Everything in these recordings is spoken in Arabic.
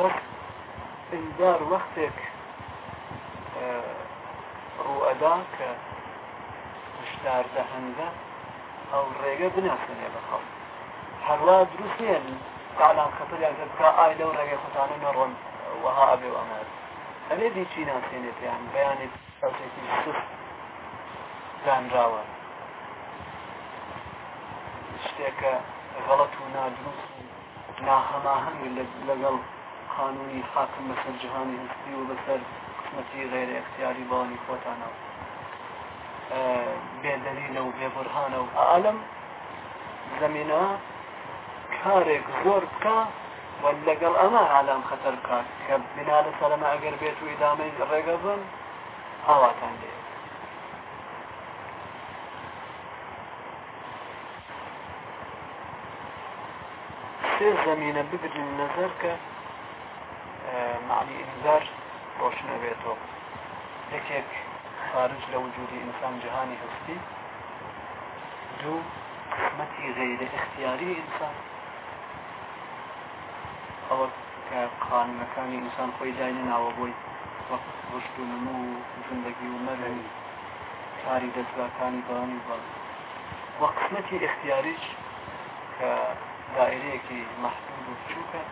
پس ئیندار وەختێک ڕوئەدا کە هشدار دەهەندە ئەو ڕێگە بناسێنێ بە خەڵ. هەروە دروستێن تعلام خەتریان بکە ئای لەو ڕێگەی خۆتانە نەڕۆن وەها ئەبێ و ئەمە. ئەوێ دی چی ناسێنێت یان بەیانێت ئەوێکی سست دانراوە شتێکە غەڵەت و نادروست و ناهەماهەنگ لەگەڵ قانونی حاکم بەسەر جهانی هستی و بەسەر قسمەتی غیر اختیاری بەوانی خۆتانە بێدەلیلە و بێبرهانە و ئالم زمینە کارێک زۆر بکە و لەگەڵ ئەمە ئالام خەتەر بکات کە بنا لە سەرمە ئەگەر بێت و ئیدامەی ڕێگە بن ئاواتان دێت سێ زمینە بگرن نظر معنی ئینزار ڕۆشنە بێتەوە یەکێک خارج لە وجودی ئینسان جهانی هستی. دوو قسمەتی غیر اختیاری ئینسان ئەوە کە قانونەکانی ئینسان خۆی داینە ناوە بۆی وەقت ڕشت و نمو و زندگی و مەرەوی کاری دەستگاکانی بەڵانی بەڵ وە قسمەتی اختیاریش کە دائرەیەکی محدود و بچووکە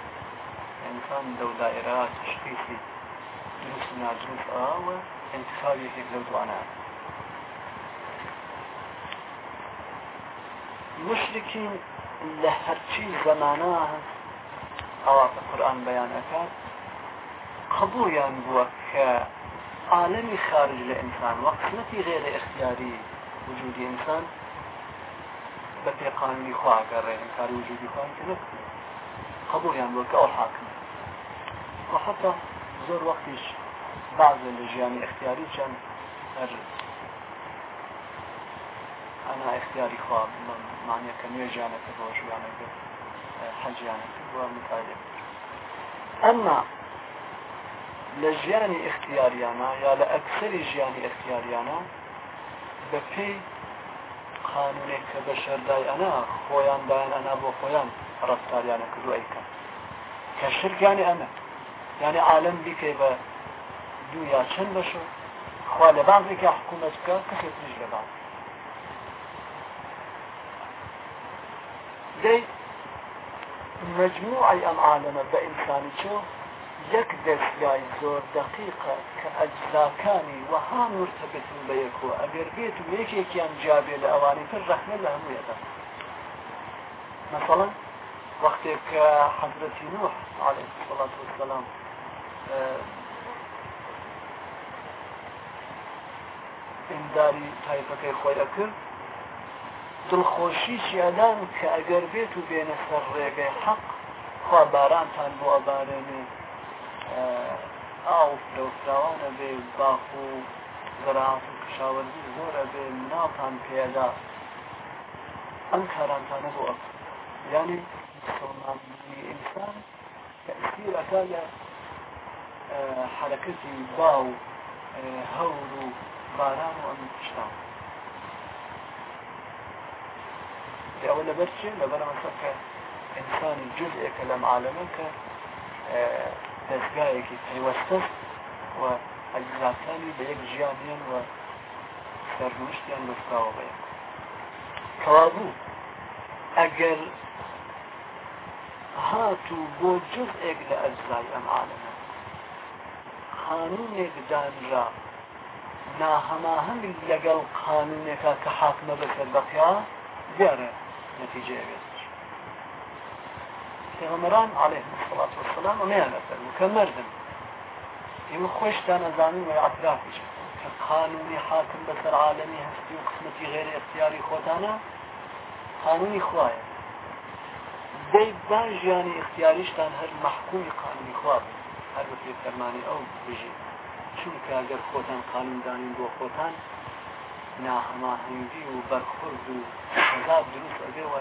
ئینسان لەو دائرە تشخیصی دروست و نادروست ئاوە انتخابێکێک لەو دوانە مشركين لە هەرچی زەمانە هەست ئەواتە قورآن بەیانەکات قبولیان بووە کە عالمی خارج لە ئینسان وەقسمەتی غێرە اختیاری وجودی ئینسان بە پێقانونی خواگەڕێ کار خوان کە نەکرد قبولیان بووە کە ئەو حاکم وحتى زۆر وەختیش بعض لە ژیانی اختیاری چەند هەر ئەنا اختیاری خوا معنیەکە نوێ ژیانەکە بۆ ژیانەکە حەجیانەکە بووە متالێ ئەمما لە ژیانی اختیاریانە یا لە ئەکسری ژیانی اختیاریانە بە پێی قانونێک کە بە شەردای ئەنا خۆیان دایان ئەنا بۆ خۆیان. ڕفتاریانە کردو ئەیکەن کە شرکانی ئەمە یعنی عالم بیکەی بە دوو یا چەند بەشە خوا لە بازێکە حکوومەت بکە کەسێک تریش لە باز دەی مجموعی ئەم عالەمە بە ئینسانی چۆ یەک دەستگای زۆر دقیقە کە ئەجزاکانی وەها مرتبتن بە یەکەوە ئەگەر بێت و یەکێکیان جابێ لە ئەوانی تر ڕەحمە لە هەموویەدا مثلا کە حەزرەتی نوح عليه الصلاة والسلام ئینداری تایفەکەی خۆی ئەکرد دڵخۆشی چیادان کە ئەگەر بێت و بێنە سەر ڕێگەی حەق خوا بارانتان بۆ ئەبارێنێ ئاو فرەوفراوانە بێ باخ و زەراعات و کشاوەرزی زۆرە بێ مناڵتان پێدا ئەم کارانتانە بۆ ئەک ینی کە ئستیرەکە لە حرەکەتی باو هەور و باران و ئەم شتان ئەوە لەبەر چێ لەبەر مەسەکە ئینسانی جزئێکە لەم عالەمە کە دەستگایەکی پەیوەستە و ئەجزاکانی بە یەک ژیانیان و هاتوو بۆ جزئێک لە ئەجزای ئەم عالەمە قانونێک دانرا. ناهەماهەنگ لەگەڵ قانونێکە کە حاکمە بەسەر بەقیا دیارە نتیجه بێت. پێغەمەران عليه الصلاة والسلام ئەمەیان لەسەر کە مردن ئێمە خۆشتان ئەزانین و اعترافیش کە قانونی حاکم بەسەر عالمی هەستی و قسمەتی غێر اختیاری خۆتانە قانونی خوایە. دەی با ژیانی اختیاریشتان هەر محکومی قانونی خوا بن. هەر بە پێ فەرمانی ئەو بژین چونکە ئەگەر خۆتان قانوندانین بۆ خۆتان ناهەماهنگی و بەرخورد و عذاب دروست ئەبێوە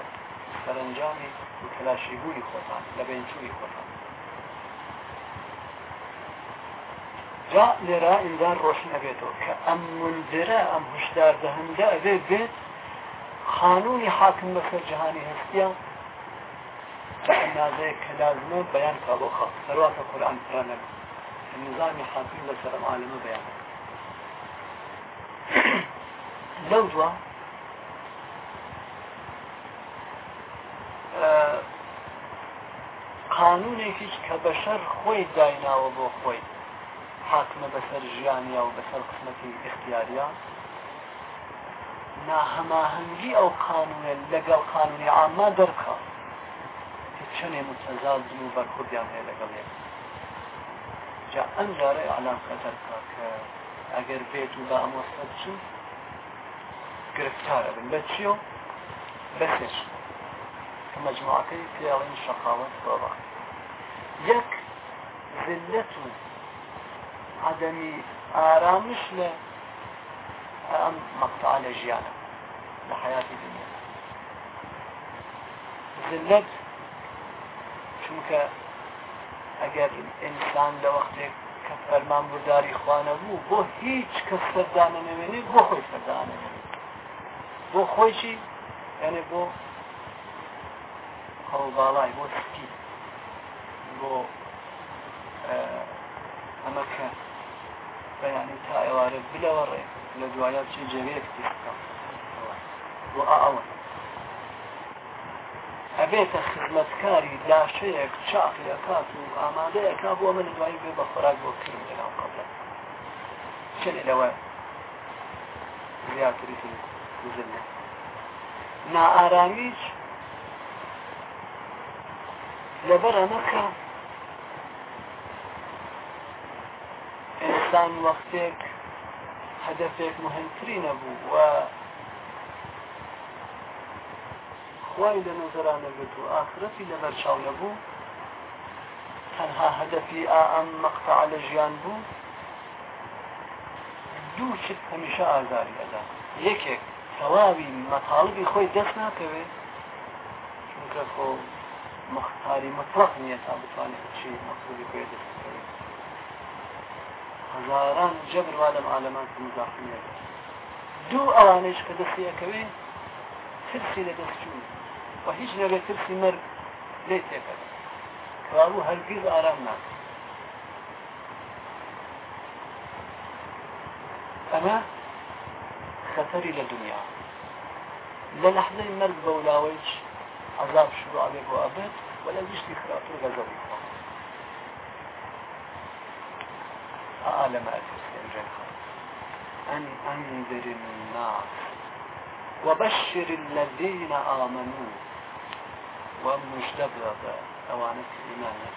سەرنجامی و کلاشیبوونی خۆتان لە بینچووی خۆتان. جا لێرا ئیندار ڕۆشن ئەبێتەوە کە ئەم مندرە ئەم هشدار دەهەندە ئەبێ بێت قانونی حاکم بەسەر جهانی هەستیان اندازه که لازمه بیان که بو خواه سروات قرآن پرانه نظامی حاکم لسرم عالمه بیان. لو جوا. قانونێکیش کە بەشەر خۆی دایناوە بۆ خۆی حاکمە بەسەر ژیانیا و بەسەر قسمەتی اختیاریا. ناهەماهەنگی ئەو قانونە لەگەڵ قانونی ئاما دەرکات چنێ متەزازن و بەرخوردیان هەیە لەگەڵ یەک جا ئەم جارە ئالام خەتەرکە کە ئەگەر بێت و بە ئەمۆستە بچن گرفتارە بن بە چیۆ بەسێش کە مەجموعەکەی پیاڵین شەقاوت بۆڕە یەک ذلت و عدەمی ئارامش لە دنیا. ذلت چونکە ئەگەر ئینسان لە وەختێک کە فەرمان برداری خوانە بوو بۆ هیچ کەس سەردانە نەوێنێت بۆ خۆی سەردانە بۆ خۆیشی یعنی بۆ هەڵباڵای بۆ سکی بۆ ئەمە کە بەیانی تا ئێوارە بلەوەڕێ لە دوایە چی جەوەیەکی بکە بۆ ئەوە ئەبێتە خزمەتکاری لاشەیەک چاقیەکات و ئامادەیەکا بۆ من دوایی بێ بە خۆراک بۆ کرد لەناو قبلە. چنێ لەوە؟ زیاتری زلە نائارامیش لەبەر ئەمەکە ئینسان وەختێک هەدفێک مهمتری نەبوو و خوای لە نەزرانە بێت و ئاخرەتی لەبەر چاو نەبوو تەنها هەدفی ئەم مەقتع لە ژیان بوو. دوو چت هەمیشە ئازاری ئەدا. یەکێک تەواوی مەتاڵبی خۆی دەست ناکەوێت چونکە خۆ مختاری مطلق نییە تا بتوانێت چی مەقصودی پێ دەست بکەوێت. هزاران جبر وا لەم عالەمان مزاحمیە دوو ئەوانش کە دەستیەکەوێ ترسی لە دەستچوو و هیچ ترسی مەرگ لێ تێکەوێت کەوابوو هەرگیز ئارام ناکە ئەمە خەتەری لە دنیا لە عذاب شروع عليه وأبد ولا يشتي خلاطه غزوي أعلم أكس أن أنذر الناس وبشر الذين آمنوا. ومجتبرة أوانت إيمانه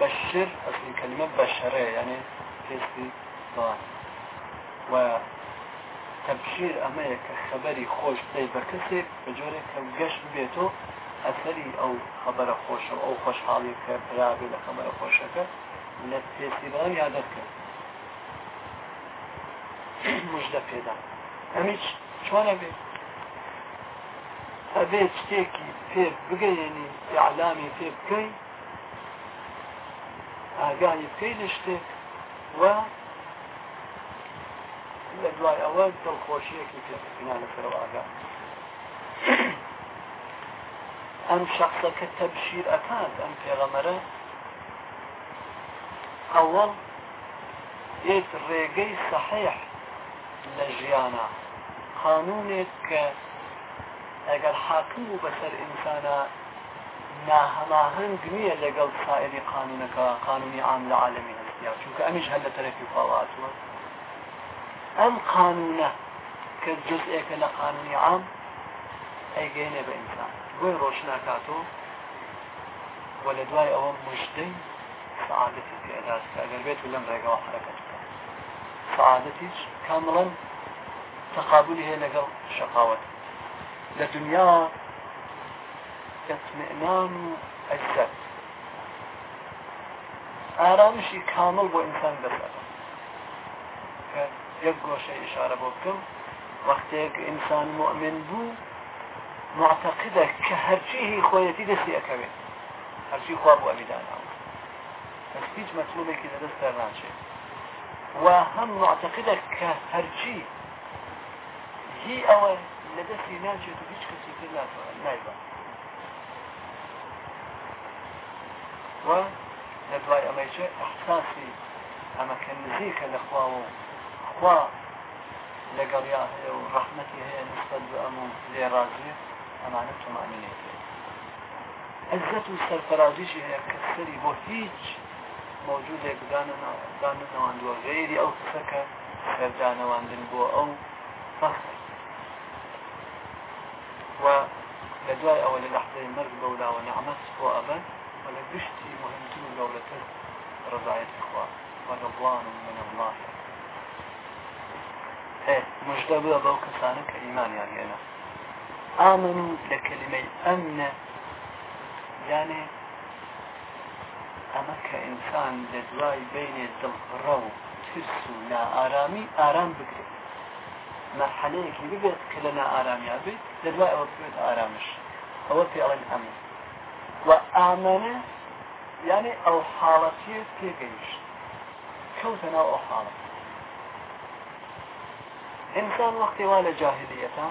بشر أصل كلمة بشرة يعني كيسي ضان و تەبشیر ئەمەیە کە خەبەری خۆش دەی بە کەسێک بە جۆرێک کە گەشت بێتۆ ئەسەری ئەو خەبەرە خۆشە ئەو خۆشحاڵی کە پرابێ لە خەبەرە خۆشەکە لە پێسیبان یادەکە مژدە پێدا ئەمیش چۆنە بێت ئەبێت شتێکی پێ بگەیێنی علامی پێ بکەی ئاگانی بکەی لە شتێک و لە دوای ئەوە دڵخۆشیەکی پێنا لەسەرەوە ئاگا ئەم شخصە کە تەبشیر ئەکات ئەم پێغەمەرە ئەوەڵ یەک ڕێگەی سەحەیح لە ژیانە قانونێک ئەگەر حاکم و بەسەر ئینسانە ناهەماهنگ نییە لەگەڵ سائری قانونەکە قانونی عام لە عالمی هەستیا چونکە ئەمیش هەر لە تەرەفی خواواتوە ئەم قانونە کە جزئێکە لە قانونی عام ئەیگەینێ بە ئینسان. بۆی ڕۆشناکاتۆ وە لە دوای ئەوە مژدەی سعادەتی کە ئەگەر بێت و لەم ڕێگەوە حرەکەت بکە. سعادەتیش کامڵەن تقابلی هەیە لەگەڵ شەقاوت اطمئنان و عزت. ئارامشی کامل بۆ ئینسان دەسەر یەک گۆشە ئشارە بۆ بکەم وەختێک ئینسان مؤمن بوو معتقدە کە هەرچی هی خۆیەتی دەستی ئەەکەوێت. هەرچی خوا بۆ ئەمیداناوە. بەس هیچ مەسلوبێکی لەدەست دەرناچێت و هەم معتقدە کە هەرچی هی ئەوە لە دەستی ناچێت و هیچ کەسی تر نایبە و لە دوای ئەمەیچە احساسی ئەمەکە نزیکە لەخوا و خوا لەگەڵیا هەیە و ڕحمەتی هەیە نسبەت بە ئەم و لێڕازیە ئەمانە عزت و سەرفرازیشی هەیە کە سەری بۆ هیچ موجودێک دانەوەندووە غێری ئەو قسەکە سەردانەواندن بۆ و لە دوای ئەوە لە لەحظەی مرگ بەولاوە نعمەت بۆ ئەبەن و لە و من الله. مژدە بە بەو کەسانە کە ئیمانیان هێنا ئامن لە کلمەی ئەمنە یانێ ئەمە کە ئینسان لە دوای بینێ دڵڕە و ترس و نائارامی ئارام بگرێت مرحلەیەکی ببێت کە لە نائارامیا بێت لە دوای ئەوە بێت ئارامش ئەوە پێڵێن ئەمن و ئامانە یعنی ئەو حاڵەتیە تێگەیشت کەوتە ناو ئەو حاڵەت ئینسان وەختی وا لە جاهلیەتە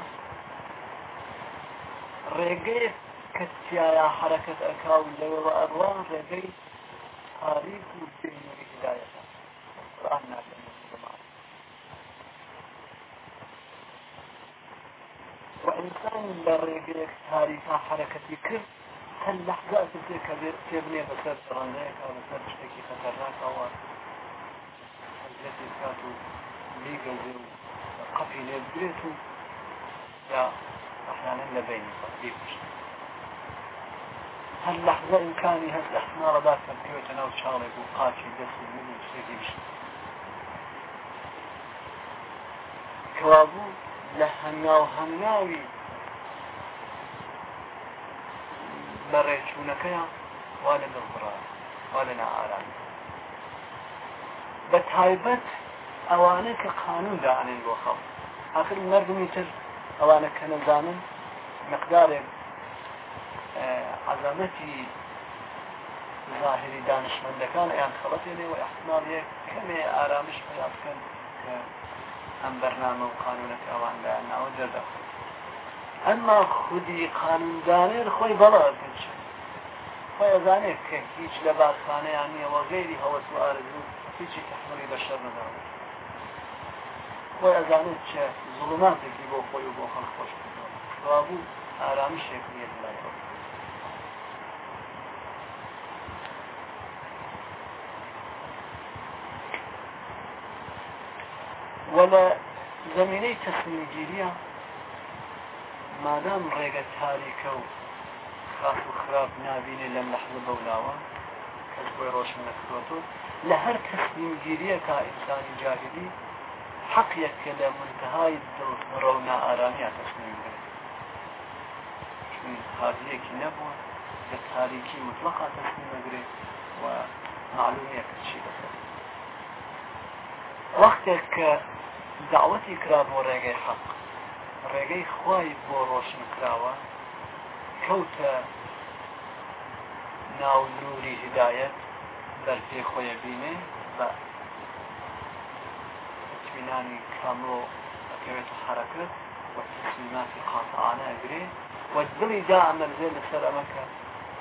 ڕێگەیەک کە تایە حرەکەت ئەکا و لەوەوە ئەڕوان ڕێگەی تاریک و بینوری هدایەتە قرآن ناکەن وإنسان لريقك تاريخا حركتي كرد هل لحظة تلك تبني بسر سرانيك أو بسر تشتكي خطرناك أو الجدي كاتو ليقل قفي لبريتو يا أحيانا لبيني فأبيكش هل لحظة إمكاني هل احتمال ذاك الكويت أنا وشالي وقاتي دس مني بشتكي بشتكي كوابو لهنگاو هنگاوی بەڕێچوونەکەیان وا لە دڵڕا وا لە نائاران بە تایبەت ئەوانە کە قانون داانێن بۆ خەڵ. آخر مردمی تر ئەوانە کە نەزانن مقدارێک عەزەمەتی ظاهری دانشمەندەکان یان خەڵەتێنێ و احتمال یەک کەمێ ئارامش پیا بکەن کە ئەم بەرنامە و قانونەکە ئەواندا ناوە دەردەخۆ ئەمما خودی قانوندانێر خۆی بەڵا بچ خۆی ئەزانێت کە هیچ لە باسخانەیان نییە وە غێری هەوەس و ئارزوو هیچی تحملی بەشەر نەداوە. خۆی ئەزانێت چە زڵماتێکی بۆ خۆی و بۆ خەڵ خۆش بوو ئارامیشێک نیە لایەوە ولا زمینەی تەسمیگیریە مادام ڕێگە تاریکە و خاف و خراپ نبینێ لەم لەحظە بەولاوە کەس بۆی ڕۆشن نەکرۆتۆ لە هەر تەسمیمگیریە کا ئینسانی جاهلی حەقیەک کە لە منتهای دڵڕە و نائارامیە تەسمیم بێت هادیەکی نەبووە لە تاریکی مطلقا تەسمیم نەگرێت و داوەتی کرا بۆ ڕێگەی حەق. ڕێگەی خی بۆ ڕۆشن کراوە کەوتە ناو نووری هدایەت بەرپێ خۆیە بینێ بە اطمینانی کاملۆ ئەکەوێت حرەکەت و تسلیماتی قاتعانە ئەگرێ و دڵی دا ئەمەرزێ لەسەر ئەمەکە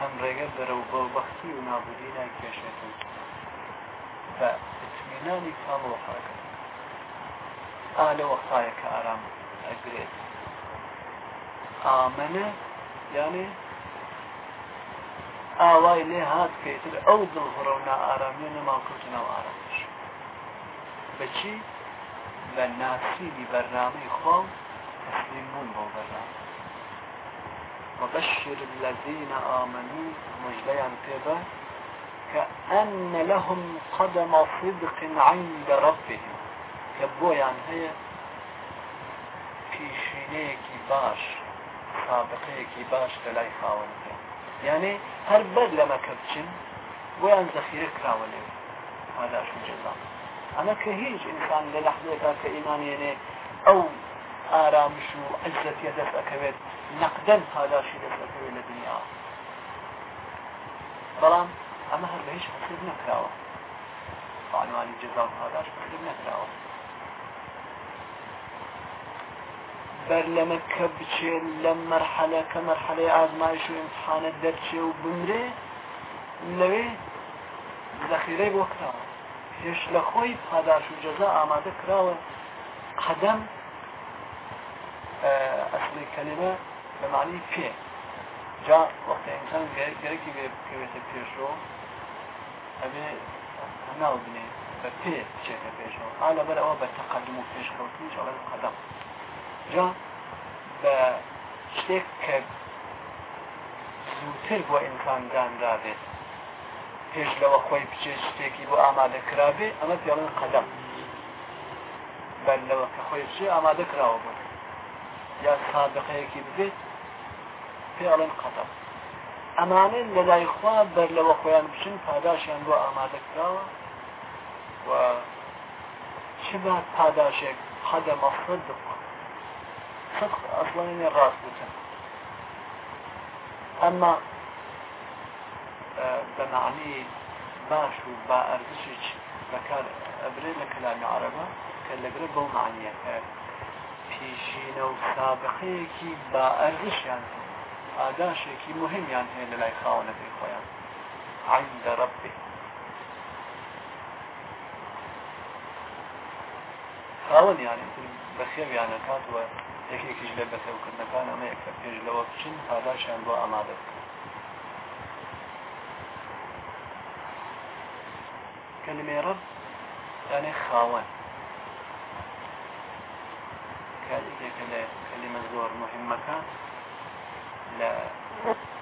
ئەم ڕێگە بەرە و بەبختی و نابودی ناکێشێت بە اطمینانی کاملۆ حرەکەت. ئالە وەختایە کە ئارام ئەگرێت ئامنە یانێ ئاوای لێ هات کەیتر ئەو دڵڕە و نائارامی نەماکەوتنەوە ئارامش بچی؟ بە ناسیلی بەرنامەی خۆم تسلیم بوون بۆ بەرنامە وبشر الذين آمنوا مجليان كذا كأن لهم قدم صدق عند ربهم. كبويان هي پیشینەیەکی باش سابقەیەکی باش لە لای خاوەنەکە یعنی هەر بەر لەمەکە بچن بۆیان زەخیرە کراوە لێ هاداش جزا. ئەمە کە هیچ ئینسان لە لەحظێکا کە ئیمانێنێ ئەو ئارامش و عزەتە دەست ئەەکەوێت نەقدەن هاداشی دەست ئەەکەوێت لە دنیا. بەڵام ئەمە هەر بە هیچ حسب نەکراوە. عنوانی جزا و هاداش حسب نەکراوە. بەر لە مەکە بچێن لەم مەرحەلە کە مەرحەلەی ئازمایش و امتحانە دەرچێ و بمرێ لەوێ زەخیرەی بۆ کراوە. پێش لە خۆی پاداش و جەزا ئامادە کراوە. قەدەم ئەسلی کەلیمە بە معنی پێ جا ئینسان گەرەکی بێ بکەوێتە پێشۆ ئەبێ ناو بنێ بە پێ بچێتە پێشەوە ئا لەبەر ئەوە بە تەقدم و پێشکەوتنیش ئەڵێ قەدەم. جا بە شتێک کە زووتر بۆ ئینسان دانرابێت پێش لەوە خۆی بچێت شتێکی بۆ ئامادە کرابێ ئەمە پێڵن قەدەم. بەر لەوە کە خۆی بچێ ئامادە کراوە بوو یا سابقەیەکی ببێت پێڵێن قەدەم. ئەمانە لە لای خوا بەر لەوە خۆیان بچن پاداشیان بۆ ئامادە کراوە و چ بە پاداشێک قەدە مەفرد صدق أصلا راس بوتن أما بمعني باش و با أرزشش بكار أبري لكلام عربة كاللقرب بو معنية. پیشینە و سابقەیەکی با ئەرزشیان ئاداشێکی مهمیان هەیە لە لای خاونەکەی خۆیان عند ربه خاوەن یانی بەخێویانە کاتوە یەکێکیش لە بەسەوکردنەکان ئەمە یەکە پێش لەوە بچین پاداشیان بۆ ئامادە بکەن کلمێ ڕب یانێ خاوەن کاتێکێکە لە کلمە زۆر مهمەکان لە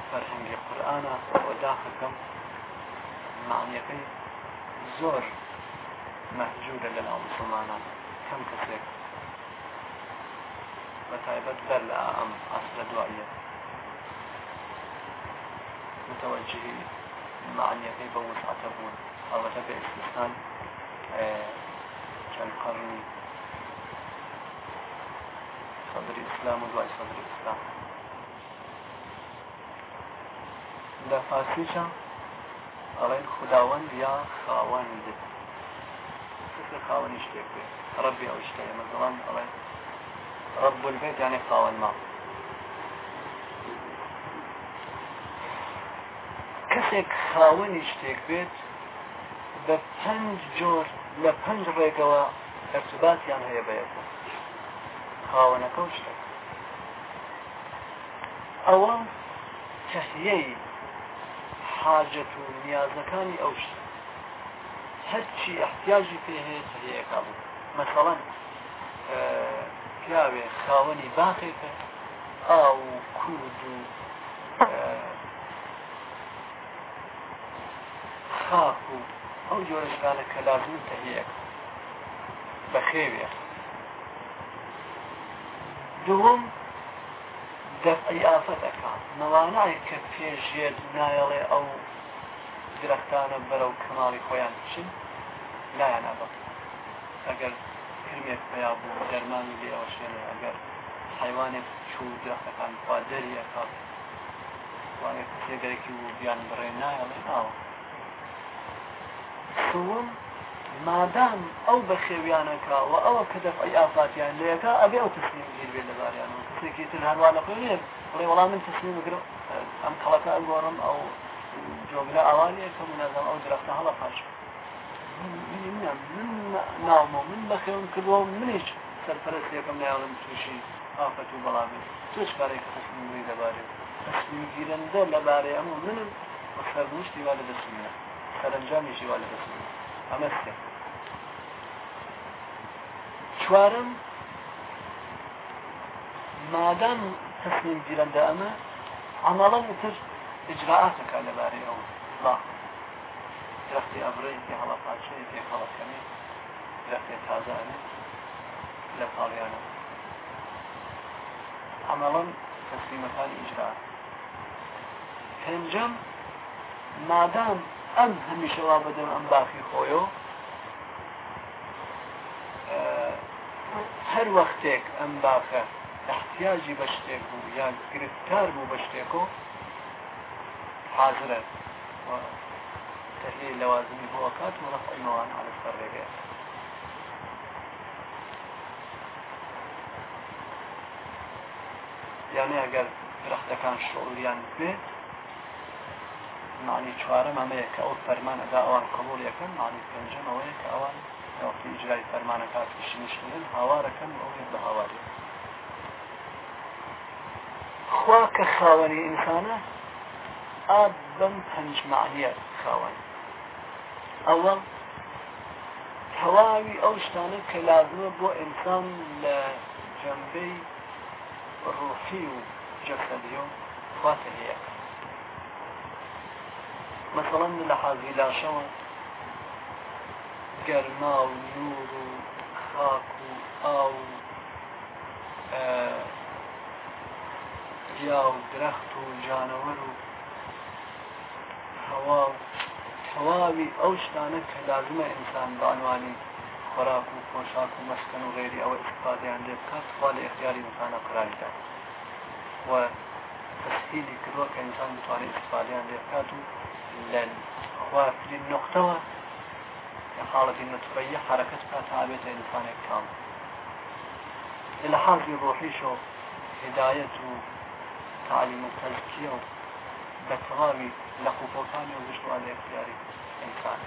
فەرهنگی قورآانە بۆ داخەکەم معنیەکەی زۆر مەهجوودە لە ناو مسلمانان. کەم کەسێک ئەم ئاسرە دواییە متوجهی معنیەکەی بە وسعتە بوون ئەڵەتە بە ئستستان چەند قەرنی صدر الإسلام ودواء صدر الإسلام. لە فارسیچە ئەڵێن خداوەند یا خاوەند خاوەنی شتێک بێ ڕەبی ئەو شتەیە مەزەڵان ئەڵێن رب البيت يعني خاوەن ما کەسێک خاوەنی شتێک بێت بە پنج جۆر لە پنج ڕێگەوە ارتباتیان هەیە بەیەکە خاوەنەکە شتێک. ئەوە تەهیەی حاجەت و نیازەکانی ئەو شت هەرچی احتیاجی پێ هەیە تەهیەکە بوو. مثلا پیاوێ خاوەنی باخێکە ئاو و کورد و خاک و ئەو جۆرەشگانە کە لازم تەهەیەک بە خێوێ. دووەم دەفعی ئافەتەکە نەوانای کە پێشێت نایەڵێ ئەو درەختانە بەرەو کەماڵی خۆیان بچن لایەنە بە ئەگەر کرمێک پیا بوو. دەرمانی لێ ئەوە شوێنێ ئەگەر حیوانێک چوو درەختەکان خوا دەریە کات وانێک تێگەرێکی و بیان بڕێ نایڵێ ناوە سوم مادام ئەو بە خێویانەکە و ئەوە کە دەفعی ئافاتیان لەیەکە ئەبێ ئەو تسلیم گیر بێ لەباریان کەسێکی تر هەروان لە خوێنێ بڵێ وەڵام من تسلیم بگرم ئەم کەڵەکە ئەگۆڕم ئەو جۆگرە ئاوانیە کە منەزم ئەو درەختە هەڵە پاش من ناوم و من بەخێوم کردووە منیش سەرپەرستیەکەم ناڵم تووشی ئافەت و بەڵامی توش کارێک تسلیمی دەبارێت تسلیم گیرەندە لەبارەی ئەمە منم سەرنوشتی وا لە دەسمە سەرنجامیشی وا لە دەسمە ئەمە سێ چوارم مادام تسلیم گیرەندە ئەمە عمەڵەن تر ئجراعاتەکە لەبارەی ئەو درختی ئەبرەی پێ هەڵە پاچەی پێ هەڵەکەمی درختی تازانێ لە پاڵیانە. عمەڵەن تەسلیمەکانی ئیجرا. پێنجەم مادام ئەم هەمیشەوا بەدەم ئەم باخی خۆیۆ هەر وەختێک ئەم باخە احتیاجی بە شتێک بوو یان گرفتار بوو بە شتێکۆ حاضرە. کە هەیە لەوازمی بۆ کات و ڕفعیمەوان هەڵسەر ڕێگە یانێ ئەگەر درەختەکان شعوریان بێ معنی چوارەم ئەمەیە کە ئەو فەرمانەدا ئەوان قبول یەکەم معنی پێنجەم ئەوەیە کە ئەوان وقتی ئجرای فەرمانەکە پیشنیشتن هاوارەکەم ئەوێت بە هاواری خوا کە خاوەنی ئینسانە ئا بەم پەنج معنیە خاوەنی ئەوە تەواوی ئەو شتانە کە لازمە بۆ ئینسان لە جەمبەی و جەسەدی و خواتە مثلا لە حازی گەرما و نور و خاک و ئاو یا و درەخت و جانەوەر و هەوا و تەواوی ئەو شتانە کە لازمە ئینسان بەعنوانی خۆراک و پۆشاک و مەسکن و غێری ئەوە استفادیان لێ بکات خوا لە اختیاری ئینسانە قراردا و تسهیلی کردووە کە ئینسان بتوانێت استفادیان لێ بکات و لە خواترین نقطەوە کە حاڵەتی نطفەیە حرەکەت بکات تابێتە ئینسانێک کام لە و تعلیم و و بە تەواوی لە قوپۆکانی و گشتوان لە اختیاری ئینسان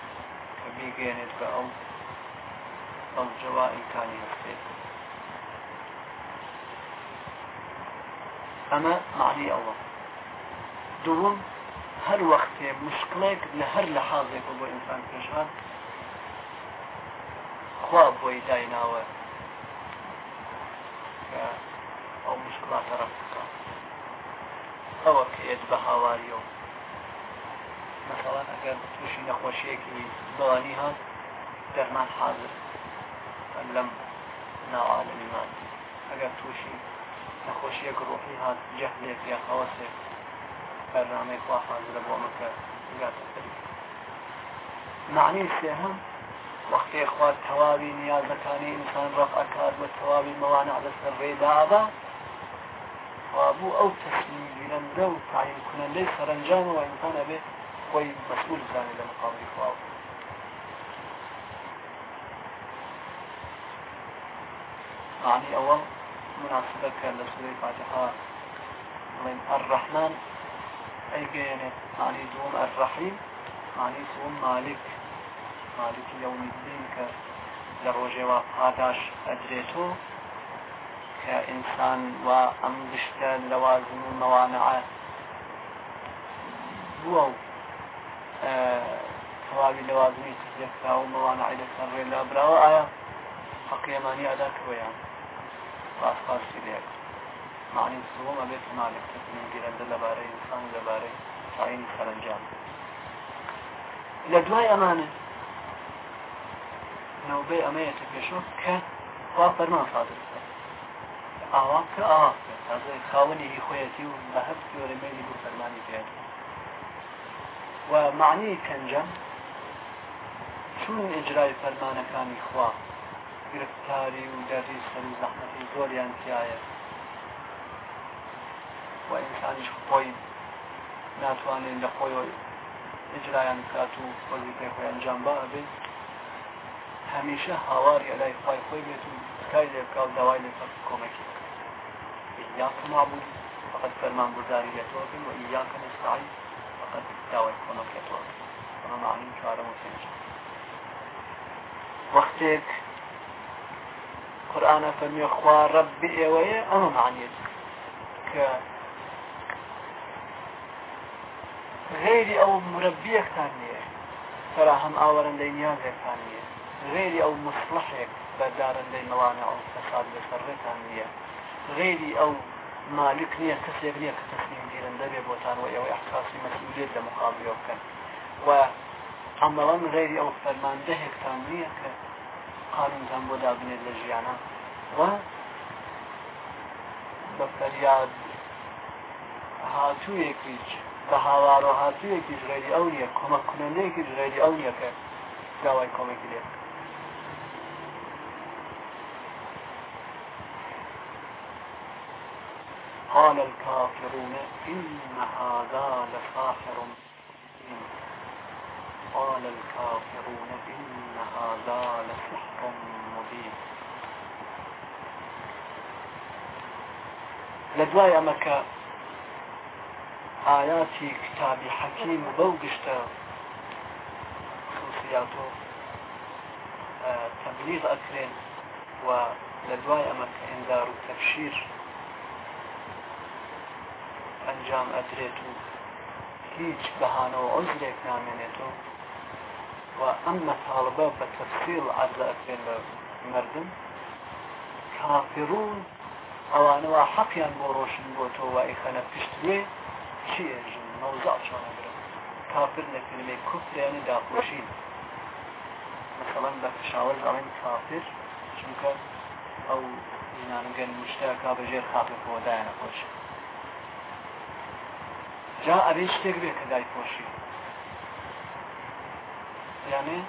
کە بیگەێنێت بە ئەو ئەو جەوا ئیمکانی هەستێت ئەمە معنی ئەوە دووەم هەر وەختێ مشکلێک لە هەر لە حاڵێک بۆ ئینسان پێشان خوا بۆی دایناوە ئەوە کێت بە هاواریەوە مثلا ئەگەر تووشی نەخۆشیەکی بەوانی هات دەرمان حاضر لەم ناعاالمیمان ئەگەر تووشی نەخۆشیەک ڕۆحی هات جەهلێک یا خەوەسێک بەرنامەی خوا حاضرە بۆ مەکە گاتە معنی سێهم وەختی خوا تەواوی نیازەکانی ئینسان ڕەف ئەکات بە تەواوی مەوانە لەسەر ڕێدادا وابوو ئەو تەسلیم گیرەندە و تعین کنەندەی سەرنجامەوە ئینسان ئەبێ خۆی مەسئول بزانێت لە مقابلی خواوە معنی ئەوە مناسبە کە لە سوەی فاتحە بڵێن الرحمن ئەیگەێنێت معنی دوم الرحیم معنی سوم مالک. مالك يوم الدين کە لە ڕۆژێوە پاداش ئەدرێتۆ کە ئینسان و ئەم گشتە لەوازم و مەوانە بووە و تەواوی لەوازمی تزیەکرا و مەوانە لەسەر ڕێ لە براوە ئایا حقیەمانی ئادا کردیان ڕاستپاسی لێک معنی سوم ئەبێت تەسلیم گیرەندە لەبارەی ئینسان لەبارەی تعینی سەرنجام لە دوای ئەمانە نەوبەی ئەمەیەتە پێشۆ کە خوا فەرمان صادر ئاوا کە ئاوا تازە خاوەنی خۆیەتی و بە هەست گەورەمەلی بۆ فەرمانی پێێت و معنی کەنجەم چون خوا گرفتاری و و و هاواری ئەلای خی خۆی بێت و کای لێ بکاو داوای لێ کۆمەکی إياك معبود فقد فرمان برداري لتوكل وإياك نستعين. فقد داوي كونك لتوكل أنا معنى شعر مسلم. وقتك قرآن فرمي أخوة ربي إيوية أما معنى ك غيري أو مربيك ثانية فراهم دي نيازك ثانية غيري أو مصلحك بدارن دي موانع وفساد لسرتان نییە غێری ئەو مالک نییە کەسێک نییە کە تەسلیم گیرن دەبێ بۆتان و ئەوەی احساسی مەسئولێت لە مقابلەوە بکەن. و عمەڵەن غێری ئەو فەرماندەهێکتان نییە کە قانونتان بۆ دابنێت لە ژیانە. و بە فەریاد هاتوویەکیچ بە هاوار و هاتوویەکی ژغێری ئەو نییە کۆمەک کنندەیەکی ژغێری ئەو نییە کە داوای کۆمەکی لێت قال الكافرون إن هذا لساحر قال الكافرون إن هذا لسحر مبين. لدواي أمك آياتي كتابي حكيم بوقشت خصوصياته آه، تبليغ أكرين ولدواي أمك إنذار وتبشير ئەنجام ئەدرێت و هیچ بەهانەوە عزرێک نامێنێتەوە و ئەم مەتاڵبە بە تەفسیل عەرزە ئەکرێن لە مردم کافرون ئەوانەوە حەقیان بۆ ڕۆشن بۆتەوە و ئەیخەنە پشتێ چیێژن نەوزا چۆنەگرن کافر لە کلمەی کوفریانی داپۆشین مثلەن بە پشاوەز ئەڵێن کافر چونکە ئەو زینانگەن مشتە کا بەژێر خاقی خۆدایە نەخۆشن. جا ئەبێ شتێک بێ کە دای پۆشی یانێ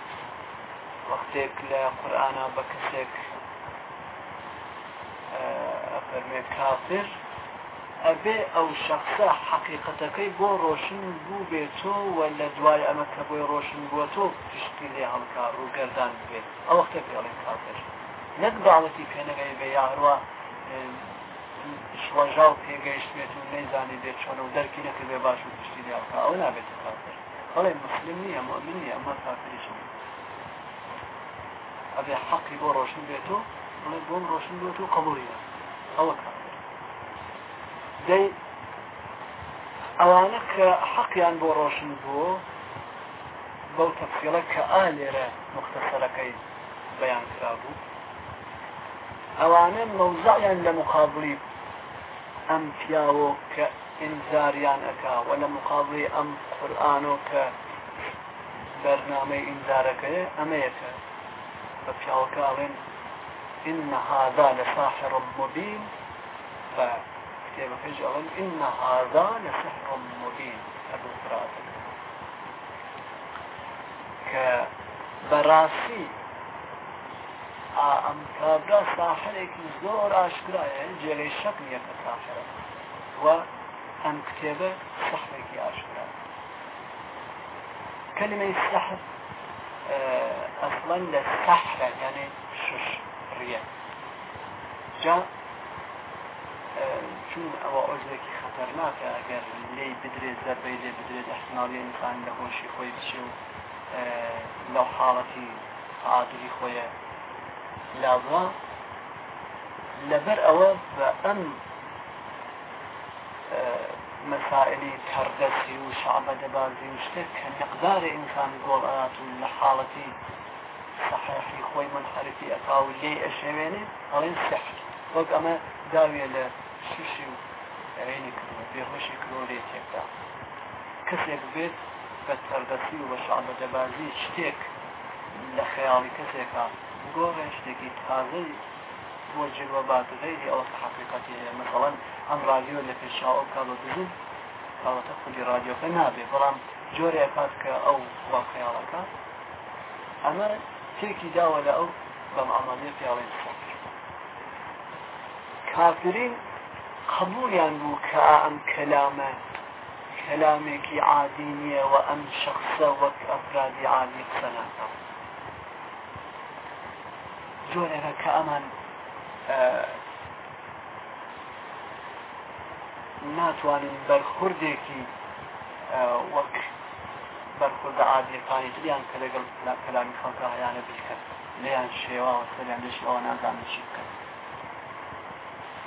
وەختێک لە قورآنا بە کەسێک فەرمێ کافر ئەبێ ئەو شخصە حقیقەتەکەی بۆ ڕۆشن بوو بێتۆ و لە دوای ئەمە کە بۆی ڕۆشن بووە تۆ پشتی لێ هەڵکار و گەردان بێت. ئەو وەختە پێڵێن کافر. نەک باوەتی پێنەگەی بێ یاهروە شڵەژاو پێگەیشت بێت و نەیزانی بێت چۆنە و دەرکی نەکە بێ باش و پشتی هەڵکا. ئەو نابێت کافر. بەڵێ مسلم نییە مؤمن نییە ئەمە کافری شم ئەبێ حەقی بۆ ڕۆشن بێتۆ بڵێ بۆم ڕۆشن بێت و قبولیە. ئەوە کافر. دەی ئەوانە کە حەقیان بۆ ڕۆشن بووە بەو تەفسیڵە کە ئا لێرە مختصەرەکەی بەیان کرا بوو. ئەوانە مەوزعیان لە مقابلی ئەم پیاوە کە ئینزاریان ئەکا و لە مقابلی ئەم قورآانۆ کە بەرنامەی ئینزارەکەی ئەمەیەکە بە إن هذا لساحر مبين. فكتابة جاءن إن هذا لسحر مبين. أبو فراد كبراسي ئەم کابرا ساحرێکی زۆر ئاشکرایە جێگەی شەک نیە کە ساحرە. و ئەم کتێبە سەحرێکی ئاشکرا. كلمة السحر أصلا للسحر يعني شش ريا جاء چون ئەوە ئۆزێکی خەتەرناکە ئەگەر لی بدرێ زەربەی لێ بدرێت احتمالی ئینسان لە هۆشی خۆی بچێ و لەو حاڵەتی عادلی خۆیە لاوا لەبەر ئەوە بە ئەم مسائلی تەردەسی و شعبە دەبازی و شتێک کە نقداری ئینسان گۆڵات و لە حاڵەتی صحیحی خۆی منحرفی ئەقا و لێ ئەشێوێنێ ئەڵێن سەحر وەک ئەمە داوێ لە شوشی و عینی کردوە بێهۆشی کرۆ لێ تێکدا. کەسێک بێت بە تەردەسی و بە شعبە دەبازی شتێک لە خەیاڵی کەسێکە گۆڕێ شتێکی تازەی بۆ جلوە بات غیری ئەوە حقیقەتی مثلا ئەم رادیۆ لە پێشاو ئەو کاڵە دزن کاوەتە خولی رادیۆکە نابێ. بەڵام جۆرێ کات کە ئەو واقعیاڵەکە ئەمە تێکی داوە لە ئەو بەم ئامادێ پیاڵی کافرین قبولیان بوو کە ئەم کەلامە کەلامێکی عادی نییە و ئەم شخصە وەک ئەفرادی عادی قسە ناکەوە جۆرێکە کە ئەمان ناتوانین بەرخوردێکی وەک بەرخورد عادیەکانی دلیان کە لەگەڵ کەلامی خەڵکە هەیانە بیکەن. لیان شێواوە سەریان نازانن چی بکەن.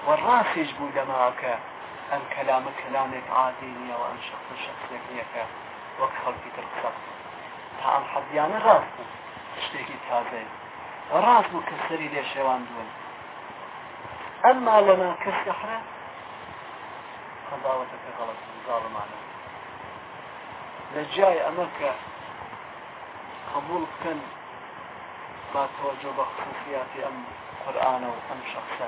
وەڕاستیش بوو لەماکە ئەم کەلامە کەلامێک عادی نییەوە شخص شخصێک نیەکە وەک خەڵکی تر قسە. تا ئەم حەدیانە ڕاست ڕاست بوو کە سەری لێ شێوان دوون ئەمما لەنا کە سەحرە قەزاوەتەکە غەڵەت زاڵمانە. لە جای ئەمە کە قبول بکەن با تۆجۆ بە خصوصیاتی ئەم قورآانە و ئەم شخصە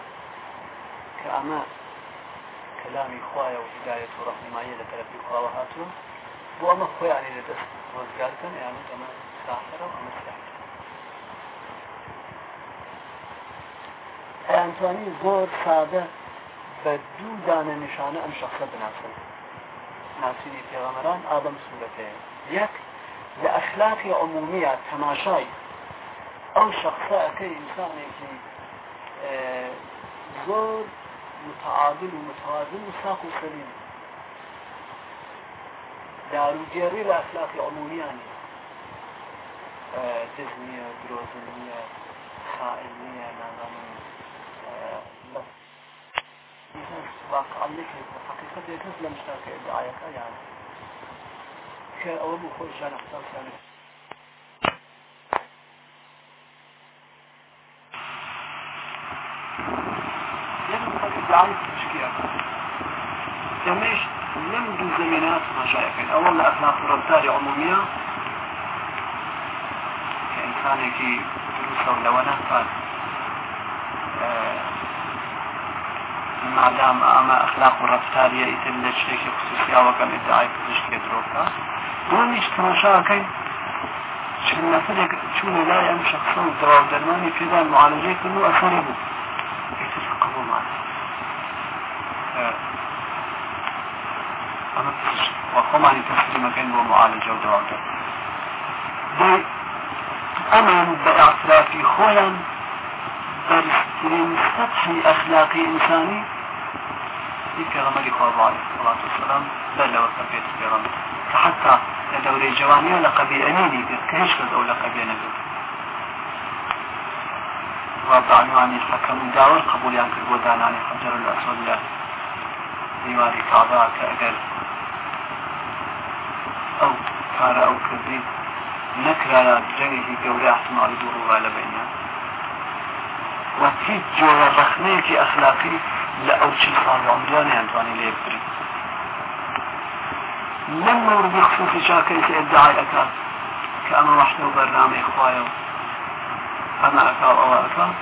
کە ئەمە کەلامی خوایە و هدایەت و ڕحنمایە لە تەرەفی خواوە هاتووە. بۆ ئەمە خۆیانی لە دەست ڕۆزگارکەن یانە ئەمە ساحرە و ئەمە ساحرە. ئەیانتوانی زۆر سادە بە دوو دانە نیشانە ئەم شخصە بناسن ناسینی پێغەمەران ئابم سوورەتەیە یەک لە ئەخلاقی عمومیە تەماشای ئەو شخصە ئەەکەی ئینسانێکی زۆر متعادل ومتوازن وساق وسليم دارو جێڕی لە ئەخلاقی عمومیانی دز نییە درۆزن نییە خائن نییە واقعا حقيقة يجوز لم يشترك إدعايك يعني خۆی ژان ئەخلاقیانە ادعای تشکیه دمش لم دو ربطار عمومیه که انسانی که دروس و فاد مادام آما اخلاق رفتاریه ایتر لشتێکی خصوصیاوەکەم ادعای پزیشکی درۆکە دومیش تەماشاکەین چند نەفرێک چوونە لای ئەم شخصە و دەواو دەرمانی پێدا معالجەی کرد و ئەسەری بوو وخۆمانی تەسلیمەکەین بۆ معالجە و دەواگە ئەمان بە ئاعترافی خۆیان بەرزترین سەحی ئەخلاقی ئینسانی پێغەمەری خوا عليه الصلاة والسلام بل لو کە حتا لە دەورەی جوانیە لە قەبی ئەمینی بێت کە هیچ کەس ئەو لە قەبیە نەبێت وبعنوانی حەکەم و داوەر قبولیان کرد. بۆ دانانی حەجەر الأسود لە دیواری کعبا کە ئەگەر ئەو کارە ئەو کردی نەکرایە جەنگێکی گەورە احتمالی لە بینە و هیچ جۆرە ڕخنەیەکی ئەخلاقی لە ئەو چل ساڵ عمریانیان توانی لێ بکرێت لم مورد خصوصي شاكيس ادعي أكاد كأما وحده برنامج خوايا أما أكاد أو أكاد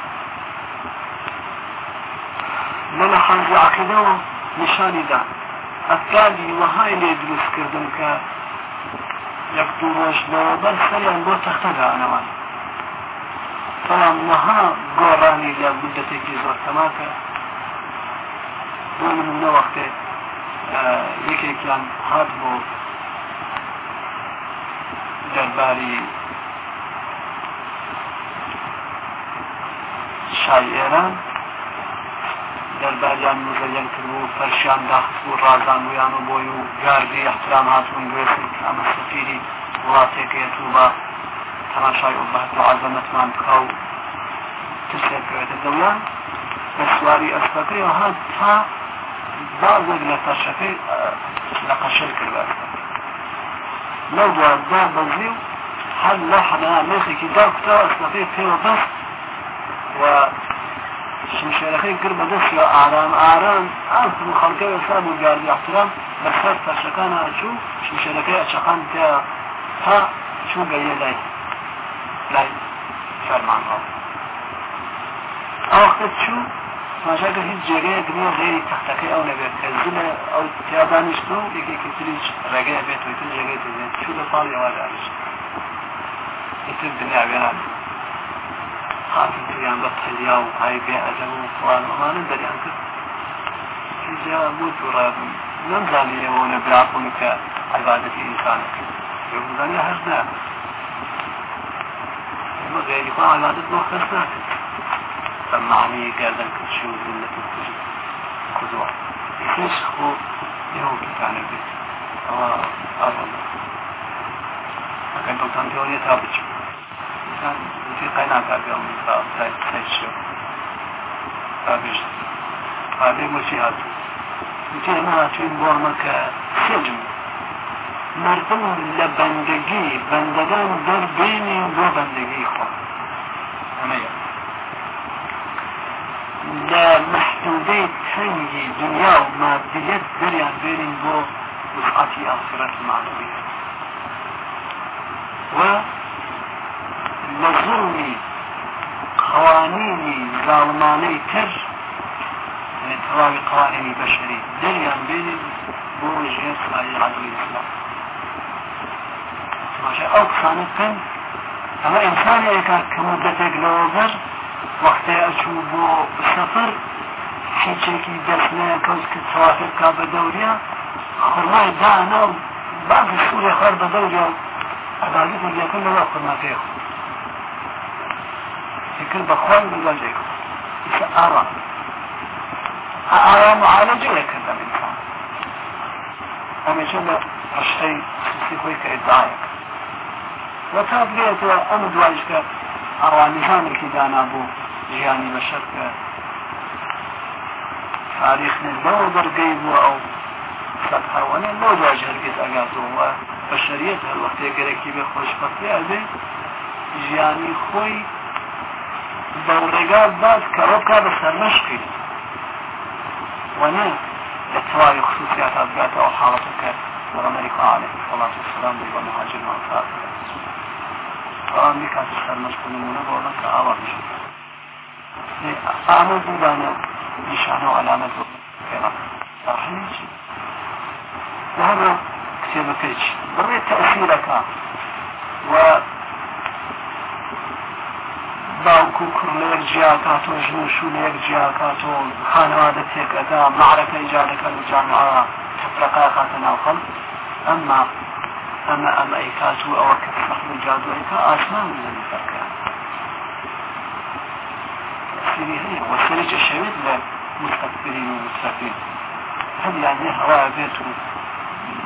لنا حنزي عقيدة نشاني دا. أكادي وهاي لي دروس كردن كا یەک دوو ڕۆژ بەوەبەر سەریان بۆ تەختەدانەوە بەڵام وەها گۆڕانی لە مدەتێکی بۆ منە وەختێ یەکێکیان هات بۆ دەرباری شای ئێران دەرباریان مزەیان کرد و پەرشیان داخست و ڕازان ویان و بۆی و گاردی احترام هاتون گوێسن ئەمە سەفیری وڵاتێکێت و بە تەماشای ئۆبات و عزەمەتمان بکە و تشتێک بێتە دەوڵان بە سواری ئەسپەکەی هات تا بازێک لە تەشەکەی لە قەشەر کرد لەو دوازدا بەزی و هەر لە حەنا مێخێکی داکتا ئەسپەکەی پێوە بەست و شمشێرەکەی گر بەدەست لە ئارام ئارام ئاسم خەڵکە وەسان و گاردی احترام بەسەر تاشەکان ئاچوو شمشێرەکەی ئەچەقان تیا تا چوو گەیە لای لای فەرمانڵ ئەوەختە چوو ماشاکە هیچ جێگەیە گرێ غێری تەختەکەی ئەو نەبێت کە زلە ئەو تیادانیشت و یەکێکی تریش ڕێگەیە بێت و تر جێگەی دێت چوو لە ێوە دانیشت ئیتر دنیا وێنان خاتم تویان بە پەلیا و های بێ ئەدەم و فڵان ئەمانە دەریان کرد. جا بۆ تووڕابن نەمزانی ئێوە نەبراقم کە عیبادەتی ئینسانەکە بێزانی هەر نا ئێمە غێری خوا عیبادەت بۆ خەس ناکرد سمعني قادم كتشو ذلة الكجي قدوة إيش هو يوم كان البيت هو أظن أكن بطان تيوني تابج كان في قناة قابل من باب تايشو تابج هذه مشيهات وتي أنا توين بورمك سجن مردم لبندگی بندگان در بینی بو بندگی خود تەنگی دنیا و مادیەت دەریان بێنین بۆ وسعەتی ئاخرەت معنویە و لە زوڵمی قوانینی زاڵمانەی تر تەواوی قوانینی بەشەری دەریان بێنین بۆ ژێر سایی عدلی ئیسلام ماشە ئەو قسانە بکەن ئەمە ئینسانێکە کە مدەتێک لەوە بەر وەختێ شێکێکی دەستنەیە کەس کە چاواتر کا بە دەورە خڕای دانا و باز شووری خوار بە دەورە و ئەدالی بەکە لەوا قمەکە فکر بەخوای بەلاژێک ئارام. ئارام عالەجەیەکە دەمینکان ئەمێچە لە ڕشتەی سسی خۆی کە ئێداەک وەتا بێتەوە ئەم دوایشکە ئەوانیزانێکی دانا بوو ژیانی بە شەرکە تاریخنێ بەو بەرگەی بووە ئەو سەحاوانێ بۆ باش هەرگێت ئەگاتەوە. بە شەریت هەروەختێ گەرەکی بێ خۆشبەختی ئەبێ ژیانی خۆی بەو ڕێگا باز کەڕۆبکە بە سەرمەشقی وەنە لە تەواوی خصوصیاتا بگاتەوە حاڵەتەکە پەغەمەری قورآنێ وڵات وسلام بێ بە مهاجر و ئەنصار قورآن بیکات سەرمەشق نمونە بۆ ڕەکە ئاوا بژێت ئامە بوو دانێت و صاحبی چی وهذا کتێبەکەی چی؟ بڕێت تەسیرەکە و باوکو کوڕ لە یەک جیاکاتۆ ژنوش و لە یەک جیاکاتۆ خانەوادە تێکەدا معرەکە ئیجادەکە لە جامعە تفرقا خاتە ناو خەڵ ئەمما ئەمە ئەم ئەیکات و ئەوە کە فەخم جادوەکە ئاسمان لەنی فەرکە سری هەیە وەسەرێکە شەوێت لە مستەقبلین و مستەقبل هەم یانی هەوا بێت و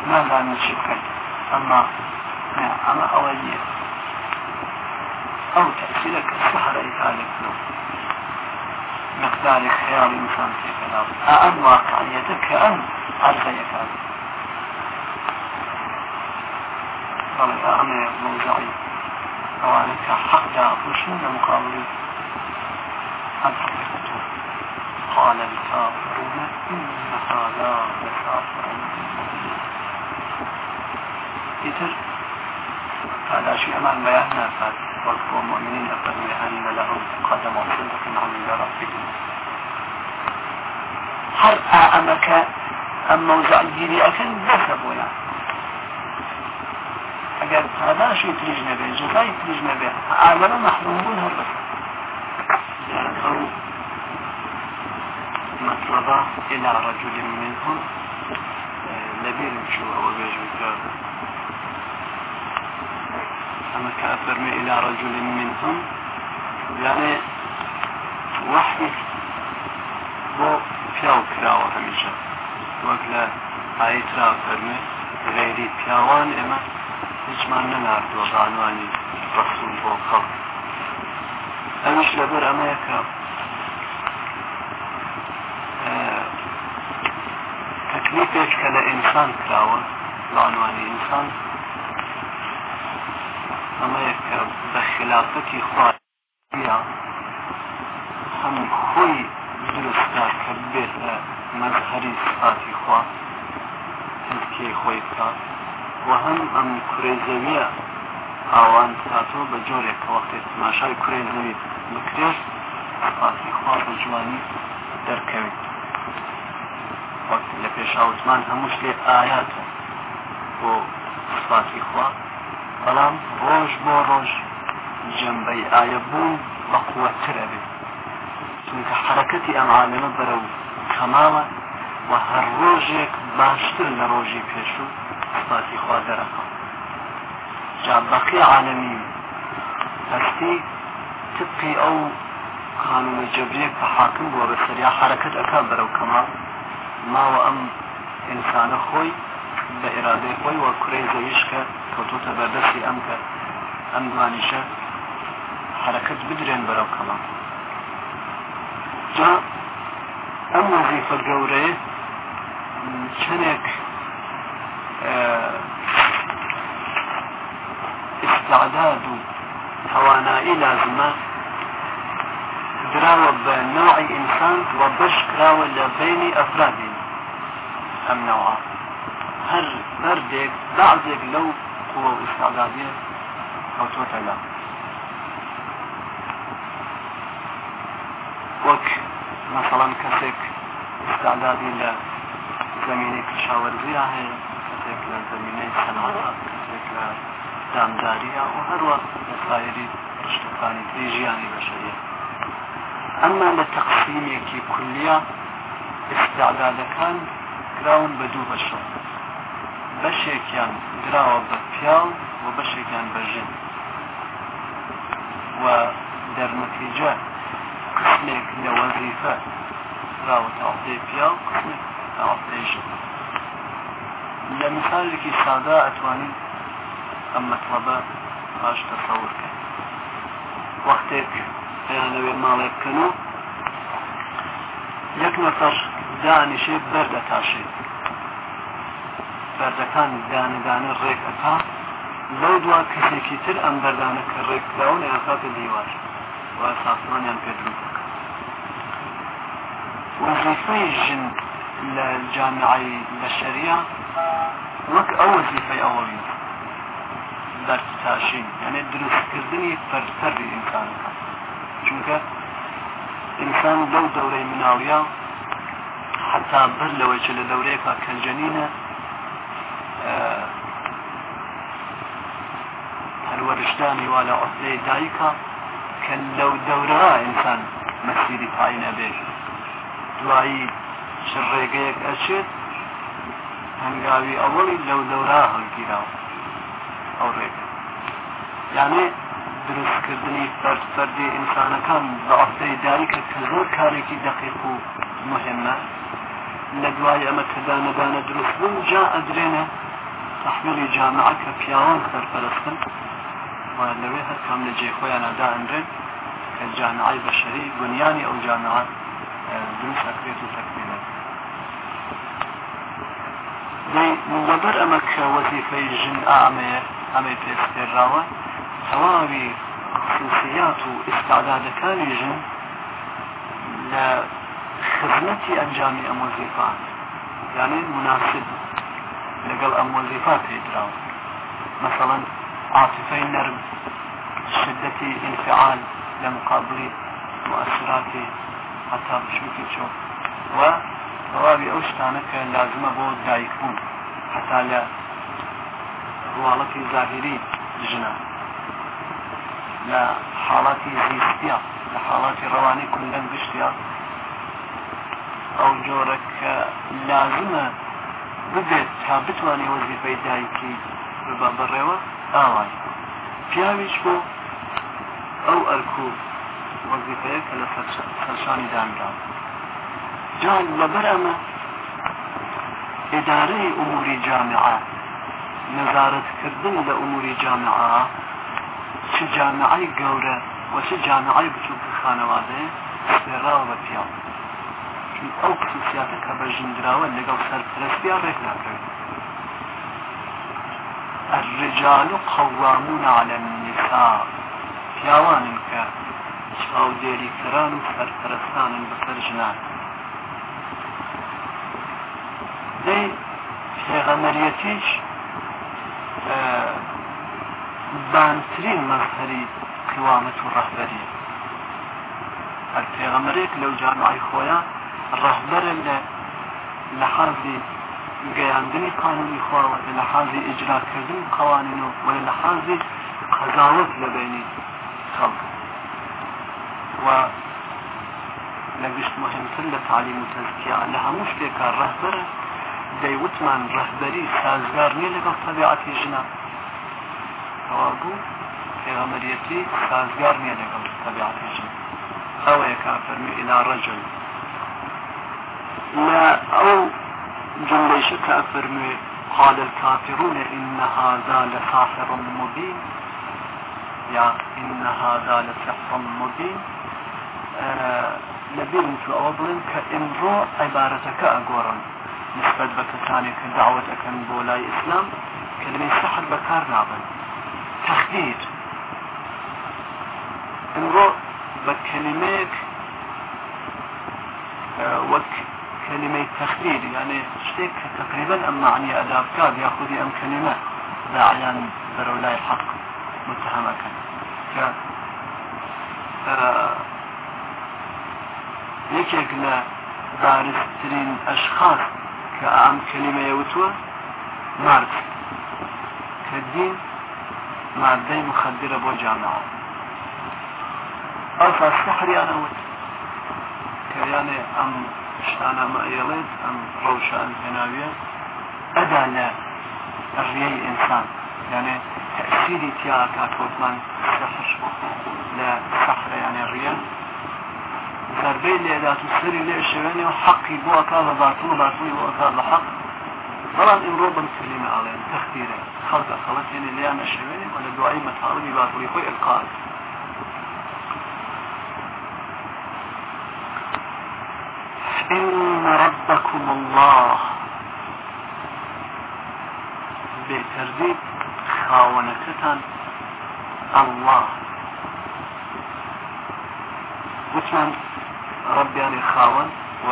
نازانێت چی بکەین ئەمما ئەمە ئەوە نییە أو تأثيرك السحر إذالك له مقدار خيال إنسان في كلام أأن واقعيتك كأن عرفيك هذا قال أنا موزعي أوانك حق دا وشنو قال الكافرون إن هذا لساحر يتر هذا شيء أمان بياننا فاتح والمؤمنين فليهن لهم قدم صدق عند ربهم هر أعمك أم موزع الديني أكن بسبونا. أجل هذا شيء تريجنا به زفاي تريجنا به أعمل محرومون هر مطلبا إلى رجل منهم لبيل شو هو بيجوك أما كأفرمي إلى رجل منهم. يعني وحي بو پیاو کراوە هەمیشە وەک لە ئایترا فەرمێ غێری پیاوان ئێمە هیچمان نەناردووە بانوانی ڕسوول بۆ خەڵ ئەمیش لەبەر ئەمەیەکە تەکلیفێک کە لە ئینسان کراوە بانوانی ئینسان. ئەمەیە کە بە خلافەتی خوایە هەم خۆی درستە کە بێت لە مەزهری سفاتی خوا هەلکێ خۆی بکات و هەم ئەم کوڕێ زەویە ئاوان کاتەوە بە جۆرێک کە وەختێت تماشای کوڕێ زەوی بکرێت سفاتی خوا بە جوانی دەرکەوێت. وەک لە پێشاوتمان هەمووش لێ ئاياتە بۆ سفاتی خوا. بەڵام ڕۆژ بۆ ڕۆژ جەمبەی ئاە بوون بە قووەترە بێت چونکە حرەکەتی ئەم عالەمە بەرە و کەماوە و هەر ڕۆژێک باشتر لە ڕۆژی پێشوو سپاسی خوا دەرەکە جا بەقی عالەمی هەستی تبقی ئەو قانونە جەبرێک بە حاکم بووە بە سەریا حرەکەت ئەکا بەرەو کەما ماوە ئەم ئینسانە خۆی بە ئێرادەی خۆی وە کوڕی زەویشکە کەوتۆتە بەردەستی ئەم کە ئەم دوانیشە حرەکەت بدرێن بەرەو کەڵا جا ئەم وەزیفە گەورەیە چەندێک استعداد و توانایی لازمە دراوە بە نوعی ئینسان و بەش کراوە لە بینی ئەمنەوە هەر بەردێک بەعزێک لەو قوە ئستادادێ ئەوتۆتە لە وەک مەسەڵەن کەسێک ئستادادی لە زمینەی پیشاوەرزیە هەیە کەسێک لە زمینەی سەناات کەسێک لە دامداریە و هەروە لە سایری ڕشتەکانی تری ژیانی بەشەیە ئەمما لە تەقسیمێکی کولیە استعدادەکان کراون بە دوو بەشە بەشێکیان گراوە بە پیاڵ و بەشێکیان بەژن و دەرنتیجە قسمێک لە وەزیفە راوە تاڵدەی پیاڵ قسمێک تاڵدەیژن لە مثالێکی سادا ئەتوانین ئەم مەطلبە پاش تەسەور کرد. وەختێک پێیانەوێ ماڵێک بکەن و یەک نەفەر دانیشێ بەردە تاشێت بەردەکان دانەدانە ڕێکەکە لەو دوا کەسێکی تر ئەم بەردانە کە ڕێکراون یاکاتە دیوار و ساسمانیان پێدروکە وظیفەی ژن لە جامعی بەشەریە وەک ئەو وەزیفەی ئەوەوی بەرتاشین یعنی دروستکردنی فەرفەری ئینسانەکە چونکە ئینسان لەو دەورەی مناویە حتا بەر لەوەی چ لە دەورەیەکە کەنجەنینە هەروەرشدانی وا لە ئۆسلەی دایکە کە لەو دەورە ئینسان مەسیری پایینە بێت دوایی چ ڕێگەیەک ئەچێت هەنگاوی ئەوەڵی لەو دەورا هەڵگیراوە. ئەو ڕێگە. یانێ دروستکردنی فەردی ئینسانەکان بە ئەفتەی دایکە کە زۆر کارێکی دقیق و مهمە. لە دوای ئەمە کەدانەدانە دروست بوون جا ئەدرێنە تحمیلی جامعە کە پیاوان و لەوێ هەر کام لە جێخۆیان ئەدا ئەندرێن کە جامعی بەشەری بنیانی ئەو جامعات دروست ئەکرێت و تەکمیلە لەبەر ئەمە کە وەزیفەی ژن ئامەیە ئەمەی پێستێراوە تەواوی خصوصیات و ئستعدادەکانی ژن خزمەتی ئەنجامی ئەم وەزیفان یعنی مناسب لەگەڵ ئەم وەزیفا پێدراوە مثلا عاطفەی نەرم شدەتی انفعال لە مقابل مؤثراتی حتا بشوکی و تەواوی ئەو شتانە کە لازمە بۆ دایکبوون حتا لە ڕواڵەتی زاهری ژنە. لە حاڵاتی زیستیا لە حاڵاتی ڕەوانی کوندەن ئەو جۆرە کە لازمە ببێت تا بتوانێ وەزیفەی دایکی ببە بڕێوە؟ ئاوای. پیاویش بۆ ئەو ئەرکو وەزیفەیە کە لە سەرشانی دانرا جان لەبەر ئەمە ئێدارەی ئوموری جامعە نەزارەتکردن لە ئوموری جامعە چ جامعی گەورە وە چ جامعی بچووکە خانەوادەیە سپێراوە بە پیاو ئەو خصوصیاتە کە بەژنراوە لەگەڵ سەرپرستیا ڕێک ناکرێت الرجال قوامون على النساء. پیاوانن کە چاودێریکەران و سەرپەرستانن بەسەر ژنان دەی پێغەمەریەتیش بانترین مەزهری قوامەت و ڕەهبەریە هەر پێغەمەرێک لەو جامعی خۆیان ڕەهبەرە لە لە حەزی گەیاندنی قانونی خواوە لە حەزی ئیجراکردن قوانین و وە لە حەزی قەزاوت لە بینی خەڵک. و لە گشت مهمتر لە تعلیم و تەزکیە لە هەموو شتێکە ڕەهبەرە دەیوتمان ڕەهبەری سازگار نیە لەگەڵ تەبیعەتی ژنە. ئەوە بوو پێغەمەریەتی سازگار نییە لەگەڵ تەبیعەتی ژن ئەوەیە کا فەرمی ئیلا ڕەجل لا ئەو جملەیشە کە فەرموێ قال الكافرون إن هذا لساحر مبين. يا إن هذا لسحر مبين. تو ئەوە بڵێن کە ئمڕۆ عیبارەتەکە ئەگۆڕن نسبت ئەەکەن بۆ لای ئیسلام کلمەی سەحر بەکار نابن. تەخدیر ئمڕۆ بە کلمەیەک وەک كلمة تخدير يعني شتيك تقريبا أم معني أداب كاد يأخذ أم كلمة داعيا برولاي حق متهمة كان. یەکێک لە بارزترین ئەشخاص کە ئەم کللیمە یوتووە مارک کە دین مادەی مخدرە بۆ جامعە ئەو سەحریانەوت کە یانێ ئەم شتانە مەئێڵێت ئەم ڕەوشان هێناویە. ئەدا لە ڕێی ئینسان یانێ تەسیری تیا کاتۆتمان سەحر لە سەحرە یانێ ڕیە ضربەی لێدات و سەری لێ شوێنێ و حەقی بۆ ئەکا لە باتون و باتوی بۆ ئەکا لە حەق. بەڵام ئمڕۆ بم کلمە ئاڵێن تەختیرە. خەڵکە خەڵەت هێنێ لیان نەشوێنێ لە دوایی مەتاڵبی باتوری خۆی ئەلقات إن ربكم الله. بترديد خاونكتان الله. وتمان ربي يعني خاون و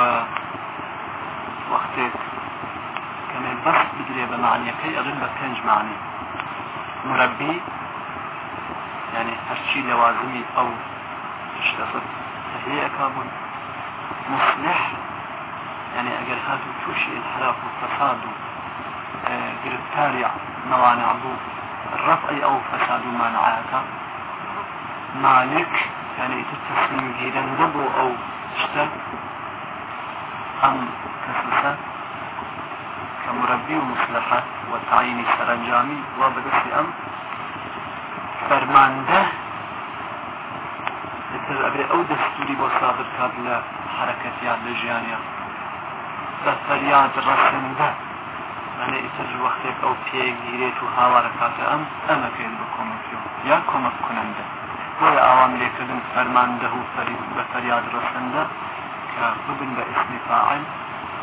وقتك كمان بس بدري بمعنى كي أظن بكنج معني. مربي يعني هرشي لوازمي أو اشتفت. تهيئة كابون مصلح يعني اگر هاتو توشي انحراف وفساد گرفتاری موانع بو الرفع أو فساد مانعاتا مالك يعني التسليم جيدا دبو أو اشتر أم كسلسة كمربي ومصلحة وتعيين سرنجامي وبدس أم فرمانده. تر ئەبێ ئەو دەستوری بۆ سادر کات لە حرەکەتیان لە ژیانیان بە فەریاد ڕەسەندە ئەنێ ئیتر وەختێک ئەو پێگیرێت و هاوارە کاتە ئەم ئەمەکەین بە کۆمەکی یا کۆمەک کننده بۆیە ئاوام لێکردن فەرماندە و بە فەریاد ڕەسەندە کە ببن بە ئسمی فاعل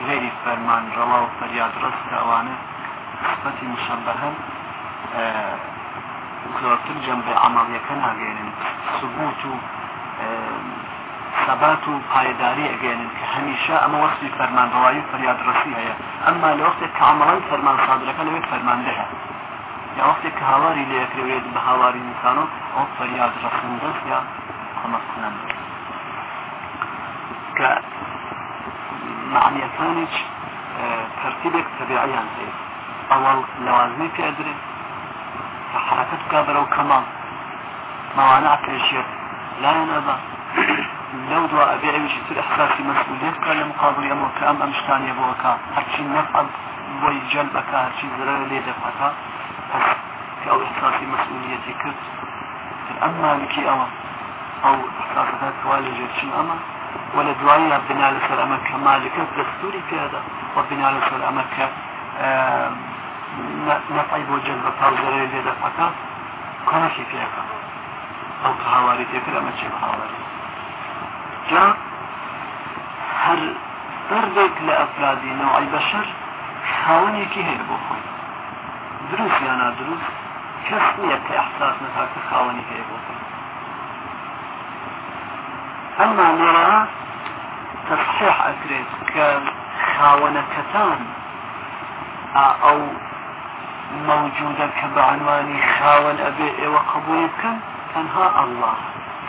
غێری فەرمان ڕەوا و فەریاد ڕست ئەوانە صفەتی مشەبهەن زۆرتر جەمبێ عملیەکە ناگەێنن سبوت و ثبات و پایداری ئەگەێنن کە هەمیشە ئەمە وەختی فەرمانڕەوایی و فەریادڕسی هەیە. ئەمما لە وەختێک کە عمڵان فەرمان سادرەکە لەوێت فەرماندە هەیە یا وەختێک کە هاواری لەیەکرێت بە هاواری انسانۆ ئەو فەریاد ڕسندەست یا کۆمەک کننده کە معنیەکانیش ترتیبێک تەبیعیان هەیە ئەوەڵ لەوازمی پێدرێت کە حرەکەت بکە بەرەو کەماڵ. موانع پێشێت لا ينبغى لو دوا أبي أيش يصير إحساسي مسؤولية كان لمقابل أمر كأم أمشتان يبوكا هرشي نفع ويجلبك هرشي زرار لي دفعك بس كأو إحساسي مسؤوليتي كرت أما لكي أو؟ أو إحساسات والجة شن أما؟ ولا دعاية بنا لسر أمك مالك. دستوري في هذا. وبنا لسر أمك نفعي وجلبك أو زرار لي دفعك كان في فيها ئەو کە جا هەر دەردێک لە ئەفرادی نەوەی بەشەر خاوەنێکی هەیە بۆ خۆی دروست یانا دروست کەس خاوەنی هەیە بۆ خۆی ئەمما لێرە تصحيح ئەکرێت کە خاوەنەکەتان ئەو موجودة كبعنواني خاون أبي وقبول بكم تنها الله.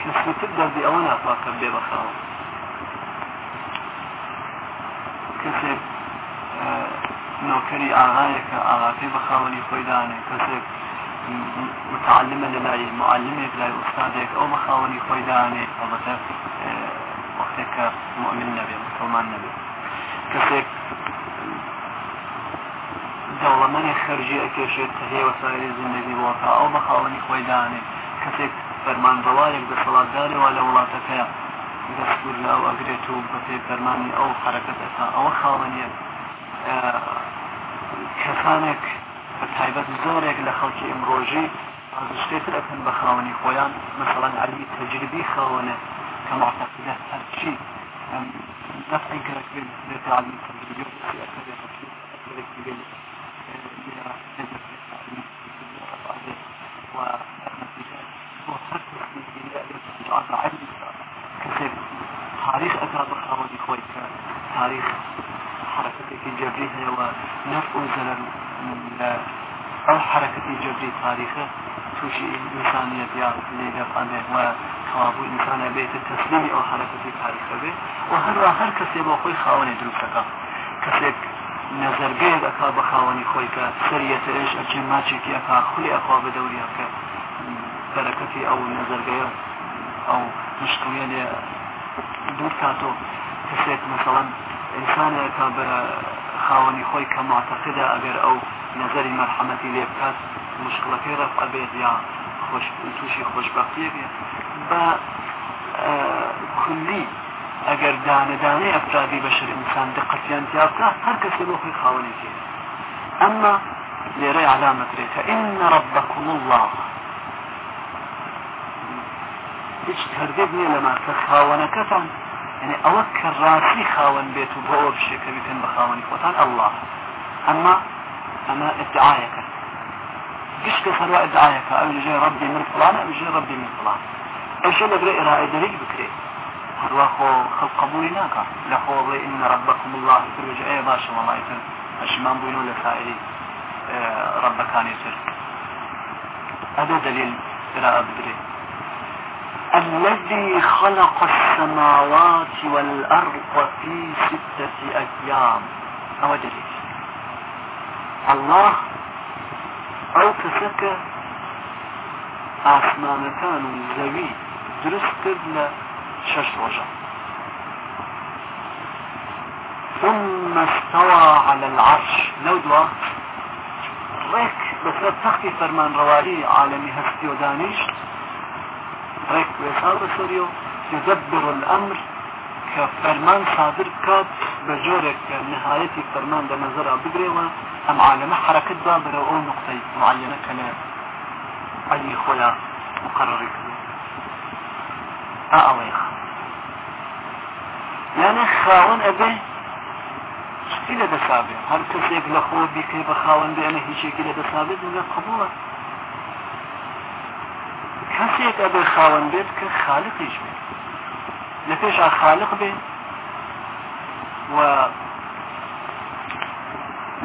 تر دەبی ئەوە ناپاکە بێ بەخاوە کەسێک نۆکەری ئاغایەکە ئاغاپی بەخاوەنی خۆیدانێ کەسێک متعلمە لە لای معلمێک لای ئوستادێک ئەو بەخاوەنی خۆیدانێ ئەڵبەتە وەختێک کە مؤمن نەبێ مسلمان نەبێ کەسێک دەوڵەمەنی خەرجی ئەکێشێت هەیە وەسایری زندگی بۆکە ئەو بەخاوەنی خۆیدانێ کەسێک فەرمانڕەوایەک بە سەڵاتدارەوە لە وڵاتەکەیە دەستور لاو ئەگرێت و بە پێ فەرمانی ئەو حرەکەت ئەسا ئەوە خاوەنیە کەسانێک بە تایبەت زۆرێک لە خەڵکی ئەمڕۆژی شتێتر ئەکەن بە خاوەنی خۆیان. مثلەن علی تەجربی خاوەنە کە معتەقدە هەرچی نفعی گەرەک بێت علی تەجربی تاریخ ئەکا بەقامەتی خۆی کە تاریخ حرەکەتێکی جەبری هەیەەوە نەف و زەرەر لە ئەو حرەکەتی جەبری تاریخە تووشی ئینسانیت یا لێگەپانێوە کەوابوو ئینسانە بێت تەسلیمی ئەو حرەکەتی تاریخە بێت و هەروە هەر کەسێ بۆ خۆی خاوەنی دروستەکە. کەسێک نەزەرگەیە ئەکا بە خاوەنی خۆی کە سەرەتەرش ئەچێ ماچێکی ئەکا خولی ئەخوا بە دەوریان کە بەرەکەتی ئەو نەزەرگەیە ئەو مشکڵێ لێ دوور کاتۆ کەسێک مثلەن ئینسانێکە بە خاوەنی خۆی کە معتەقدا ئەگەر ئەو نظری مەرحەمەتی لێ بکات مشکلەکەی ڕەف ئەبێت یا تووشی خۆشببختیە بێت. بە کولی ئەگەر دانەدانەی ئەفرادی بەشر ئینسان دقەتیان جیابکە هەر کەسێ بۆ خۆی خاوەنێکی ئەمما لێرە علامەترێتە إن ربكم الله هیچ تردید نییە لەما کە خاوەنەکەتان يعني ئەوە کە ڕاستی خاوەن بێت و بۆ ئەوە بشێکە بیتن خاوەنی خۆتان الله. ئەمما ئەمە ادعاەکە قشت سروا ادعاەکە ئەو لەژێ ربي من فلان ئەو لەژێ ربي من فلان. ئەو شێ لەبرێ ئێرائە دەریک بکرێت هەروە خۆ خەڵ قبولی ناکە لە خۆ بڵێ إن ربكم الله تروج ئەیە باشە وڵایتر ئەشمان بووین و لە سائری ربەکانی تر. هذا دليل قراءة بدري الذي خلق السماوات والأرض في ستة أيام. أو دليل الله أو كسك آسمان كان زوي درست كد شش رجع ثم استوى على العرش. لو دوا. ريك. بس تختي فرمان روائي عالمي هستي ودانيش. ويسار بسوريو يدبر الأمر كفرمان صادر كات بجورك نهايتي فرمان ده نظر بقري أم عالمه حركة بابرة أو نقطة معينة كان أي خويا مقرر كده أأويخ يعني خاون أبي شتی لە دەسابێ هەر کەسێک لە خۆ بیکەی بە خاوەن بێنە هیچێکی لە دەسابێت کەسێک ئەبێ خاوەن بێت کە خالقیش بێت لە پێش خالق بێت و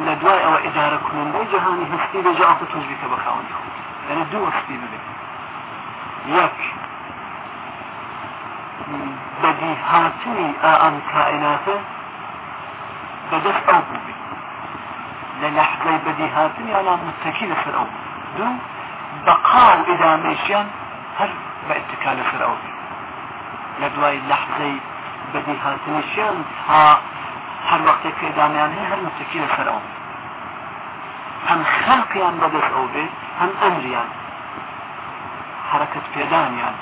لە دوای ئەوە ئیدارە کنندەی جەهانی هەستی بێجا ئەو تۆش بیکە بە خاوەنی خۆ لەنە دوو هەستی ببێت یەک بەدی هاتنی ئەم کائناتە بەدەست ئەو بوو لە لەحزەی بەدیهاتنیانان متەکی لەسەر ئەو دوو و ئیدامێشیان هەر بە ئتکا لەسەر ئەو لە دوای لەحزەی بەدیهاتنیشیان تا هەر وەختێک کە ئێدامیان هەیە هەر متەکی لەسەر ئەو هەم خەڵقیان بەدەست ئەو بێ هەم ئەمریان. حرەکەت پێدانیان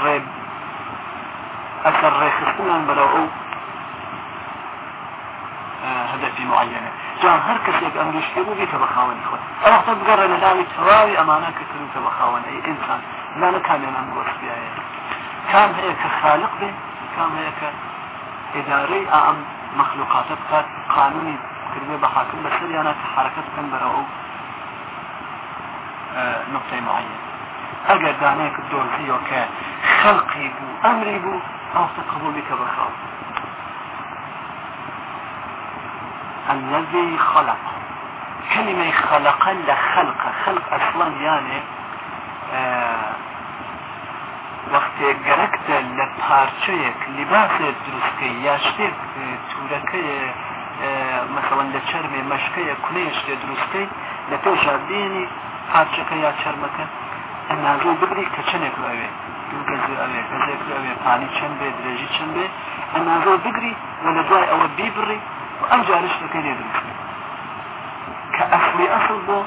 ڕێ ئەسەر ڕێخستنیان بەرەو ئەو هدفی معينة جان هر کەسێک ئەمریش پێ بوو بیتە بەخاوەنی خۆت ئەوەختە بگەڕێ لە داوی تەواوی ئەمانە کە کردوتە بەخاوەن ئەی ئینسان لانە ئەم گۆستیایە کام هەیە کە خالق بێ کام هەیە کە ئێدارەی ئەم مەخلوقاتە بکات قانونی کردێ بە حاکم بەسەریانە کە حرەکەت بکەن بەرەوە نقطەی معين ئەگەر دانەیەک دۆزیەوە کە خەڵقی بوو ئەمری بوو ئەوختە قبولی کە بەخاوە الذي خلق. كلمة خلق لخلق خلق. أصلا يعني وقت گەرەکتە لە پارچەیەک لیباسێک دروستکەی یا شتێک تورەکەی مثلەن لە چەرمێ مەشکەیە کولەیە شتێ دروستکەی لە پێشا بینی پارچەکە یا چەرمەکە ئەنازۆ بگری کە چنێک ئەوێ؟ دوو گەزێ ئەوێ گەزێک ئەوێ پانی چەند بێ درێژی چەند بێ ئەنازۆ بگری و لە دوای ئەوە بیبڕی. ئەم جارش لەکەی لێ کە ئەفلی ئەسڵ بۆ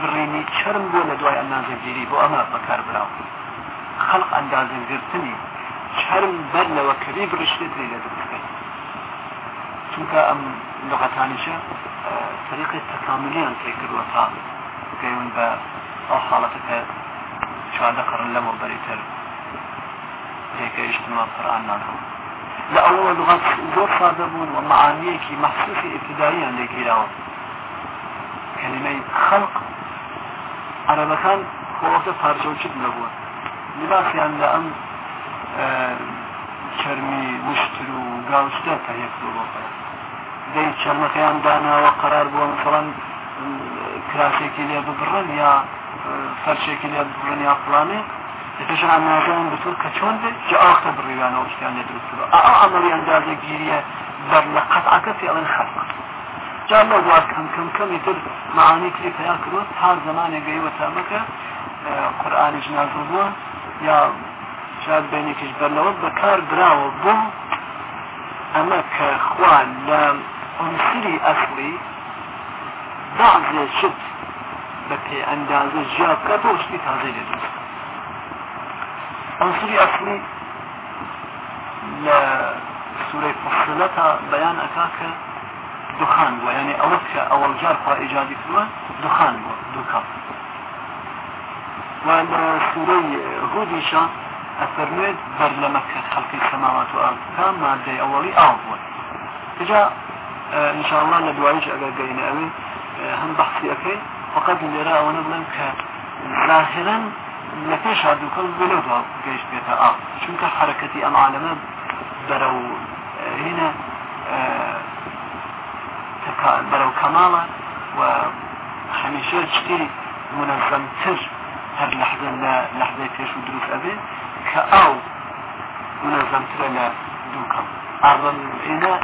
بڕینی چرم بۆ لە دوای ئەندازەگیری بۆ ئەمە بەکار براو خەڵق ئەندازەگرتنی چرم بەر لەوە کەبی بڕشتێت لێ لە دروستکەی چونکە لغەتانیشە طریقی تەکاملیان پێ کردوە تا گەیون بە ئەو حاڵەتەکە چواردە قڕن لەمە بەریتر لێگەیشتمە قڕان نانەوە لأول لغات زور ساده بون ومعانيك محسوسة ابتدائية عندك إلاوة كلمة خلق على مكان هو وقت فارجة وشد لبون لباس يعني لأن آه كرمي نشتر وقاوش ده فهيك دولوطة دي كلمة يعني دانا وقرار بون مثلا كراسيكي ليا ببرن يا فرشيكي ليا ببرن يا فلاني. لەپێش ئاماژەیان بتور کە چۆن بێت جا ئاختە بڕیوانەوە شتیان لێ دروستەوە ئا ئەمەری ئەندازە گیریە بەر لە قەتعەکە پێ ئەڵێن خەلق جا لە دوات کەم کەم کەمی تر معانی تری پیا کردوە تا زمانێک گەیوە تامەکە قورئانیش نازڵ بووە یا شاید بینێکیش بەرلەوە بەکار براوە بۆ ئەمە کە خوا لە عنصری ئەسلی بعضێ شت بە پێ ئەندازە ژیاب کات بۆ شتی تازەی لێ دروست عنصری ئەسلی لسورة فصلتها بيان أكاك دخان بو يعني أولك أول جار خوا إيجادي كلوا دخان بو دخان ولسورة هوديشا أفرميد بر لمكة خلق السماوات والأرض كان مادة أولي أول تجا آه، الله لدوايج أجا قينا أوي آه، هم بحثي أكي فقط ظاهرا لپێش هادووکەڵ بلو دا گەیشت بێتە ئا چونکە حرەکەتی ئەم عالەمە بەرەو هینە بەرەو کەماڵە و هەمیشە شتی منەزەمتر هەر لەحظە لە لەحظەی پێش و دروست ئەبێ کە ئاو منەزەمترە لە دووکەم ئاڵم ئێنە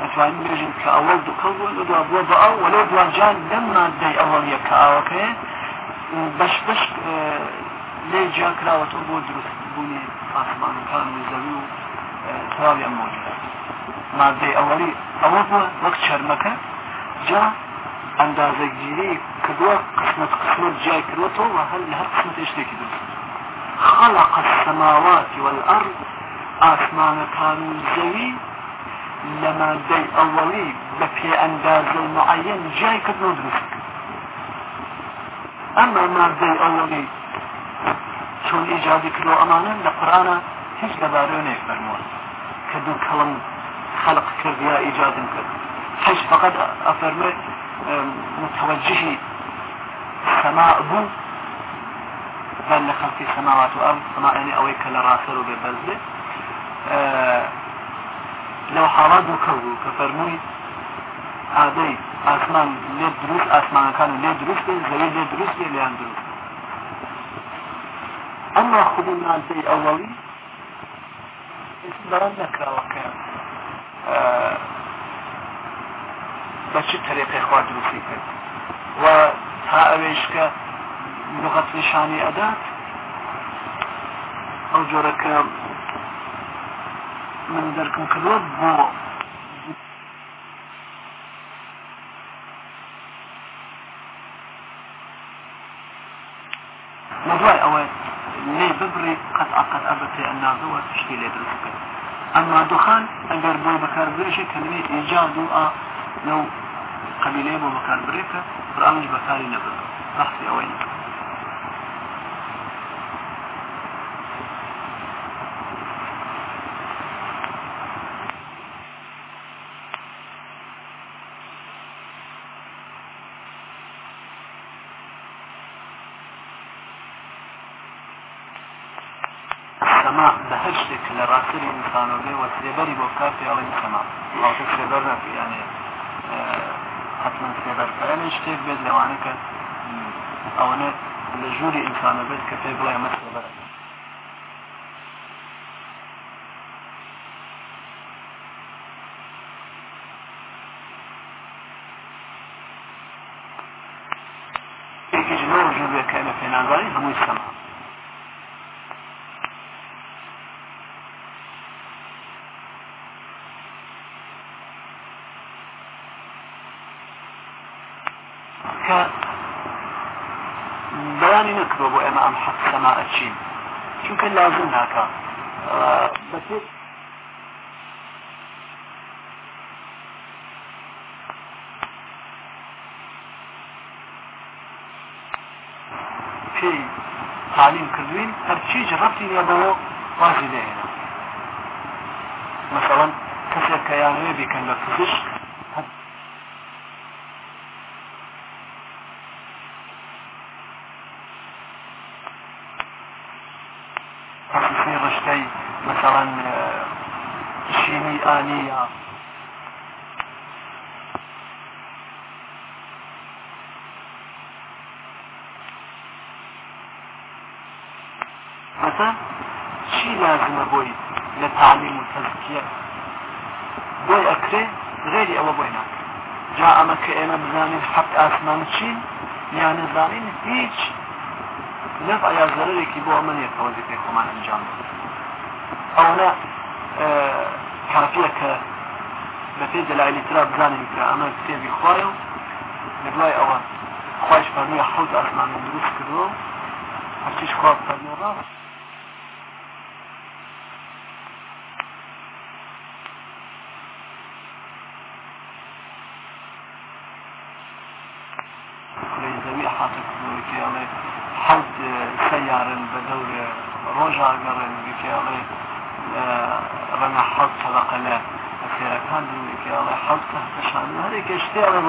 ئەتوانین بێژین کە ئەوەڵ دووکەڵ بووە لە دوا بووە بە ئەو وەلێ دوانجان لەم مادەی ئەوەڵیە کە ئاوەکەیە بەش بەش لێ جاکراوەتە بۆ دروستبوونی ئاسمانەکان و زەوی و تەواوی ئەم مۆجود مادەی ئەوەی ئەوە بووە وەک چەرمەکە جا ئەندازەگیری کردووە قسمت قسمت جای کردوەتەوە و هەر لە هەر قسمت شتێکی خلق السماوات والأرض آسمان كانوا زوي لما دي أولي بفي أنداز المعين جاي كدنو درست أما ما دي أولي چۆن ئیجادی کردو ئەمانە لە قرانە هیچ لەبارێنێک فەرموون کە دوو کەڵم خلق کرد یا ئیجادم کرد. حج فقط ئەفەرمێ متوجهی سەما بوو بل لخلقی سەماوات و ئەرض سەما یعنی ئەوەی کە لە ڕاخر و بێبەرزێ. لەو حاڵا دوو کەڵ بوو کە فەرمووی ئادەی ئاسمان لێ دروست ئاسمانەکان لێ دروستێ زەوی لێ دروستێ لێیان دروست. المادة الأولي بران نكراوە کە بە چ طریقی خوا دروستی کرد. و تا ئەوێش کە لغت نیشانی ئەدات ئەو جۆرەکە من دەرکم کردوە بۆ پێ ئەناازەوە تشتی لێ دروست بکەن. ئەما دخان ئەگەر بۆ بەکاربرێشی کەلمێت ئیجا دوعا لەو قبیلەیە بۆ بەکاربرێتە ڕامش بەکاری نەبن بەخسی ئەوەی نەکە ژووری ئینسانە بێت کە پێ بڵێ ئەمە سێبەرە یەکیش لەو ژوورێک کە ئەمە پێناگاری هەمووی سەما. نەکرۆ بۆ ئێمە ئەم حەق سەما ئەچین چونکە لازم ناکە بەتێک پێی تعلیم کردوین هەرچیج ڕەتی نیە بەوە وازی لێنە مثلا کەسێک کە یانوێ بیکەن بە پزیشک إنا بزانين حق آسمان تشين يعني زانين هيج نفع یا ضررێکی بۆ ئەمە نیە وەزیفەی خۆمان ئەنجام ئەوە کافیە کە بە پێ دەلایلی ترا بزانین کە ئەمە کتێبی خوایە و لە دوای ئەوە خۆش فەرمیە حوت ئاسمان دروست کردووە هەرچیش خوا فەرمی ڕاست رنا حد طبقة لا أخيرا كان كيالي حد كهتشان هذه كشتي على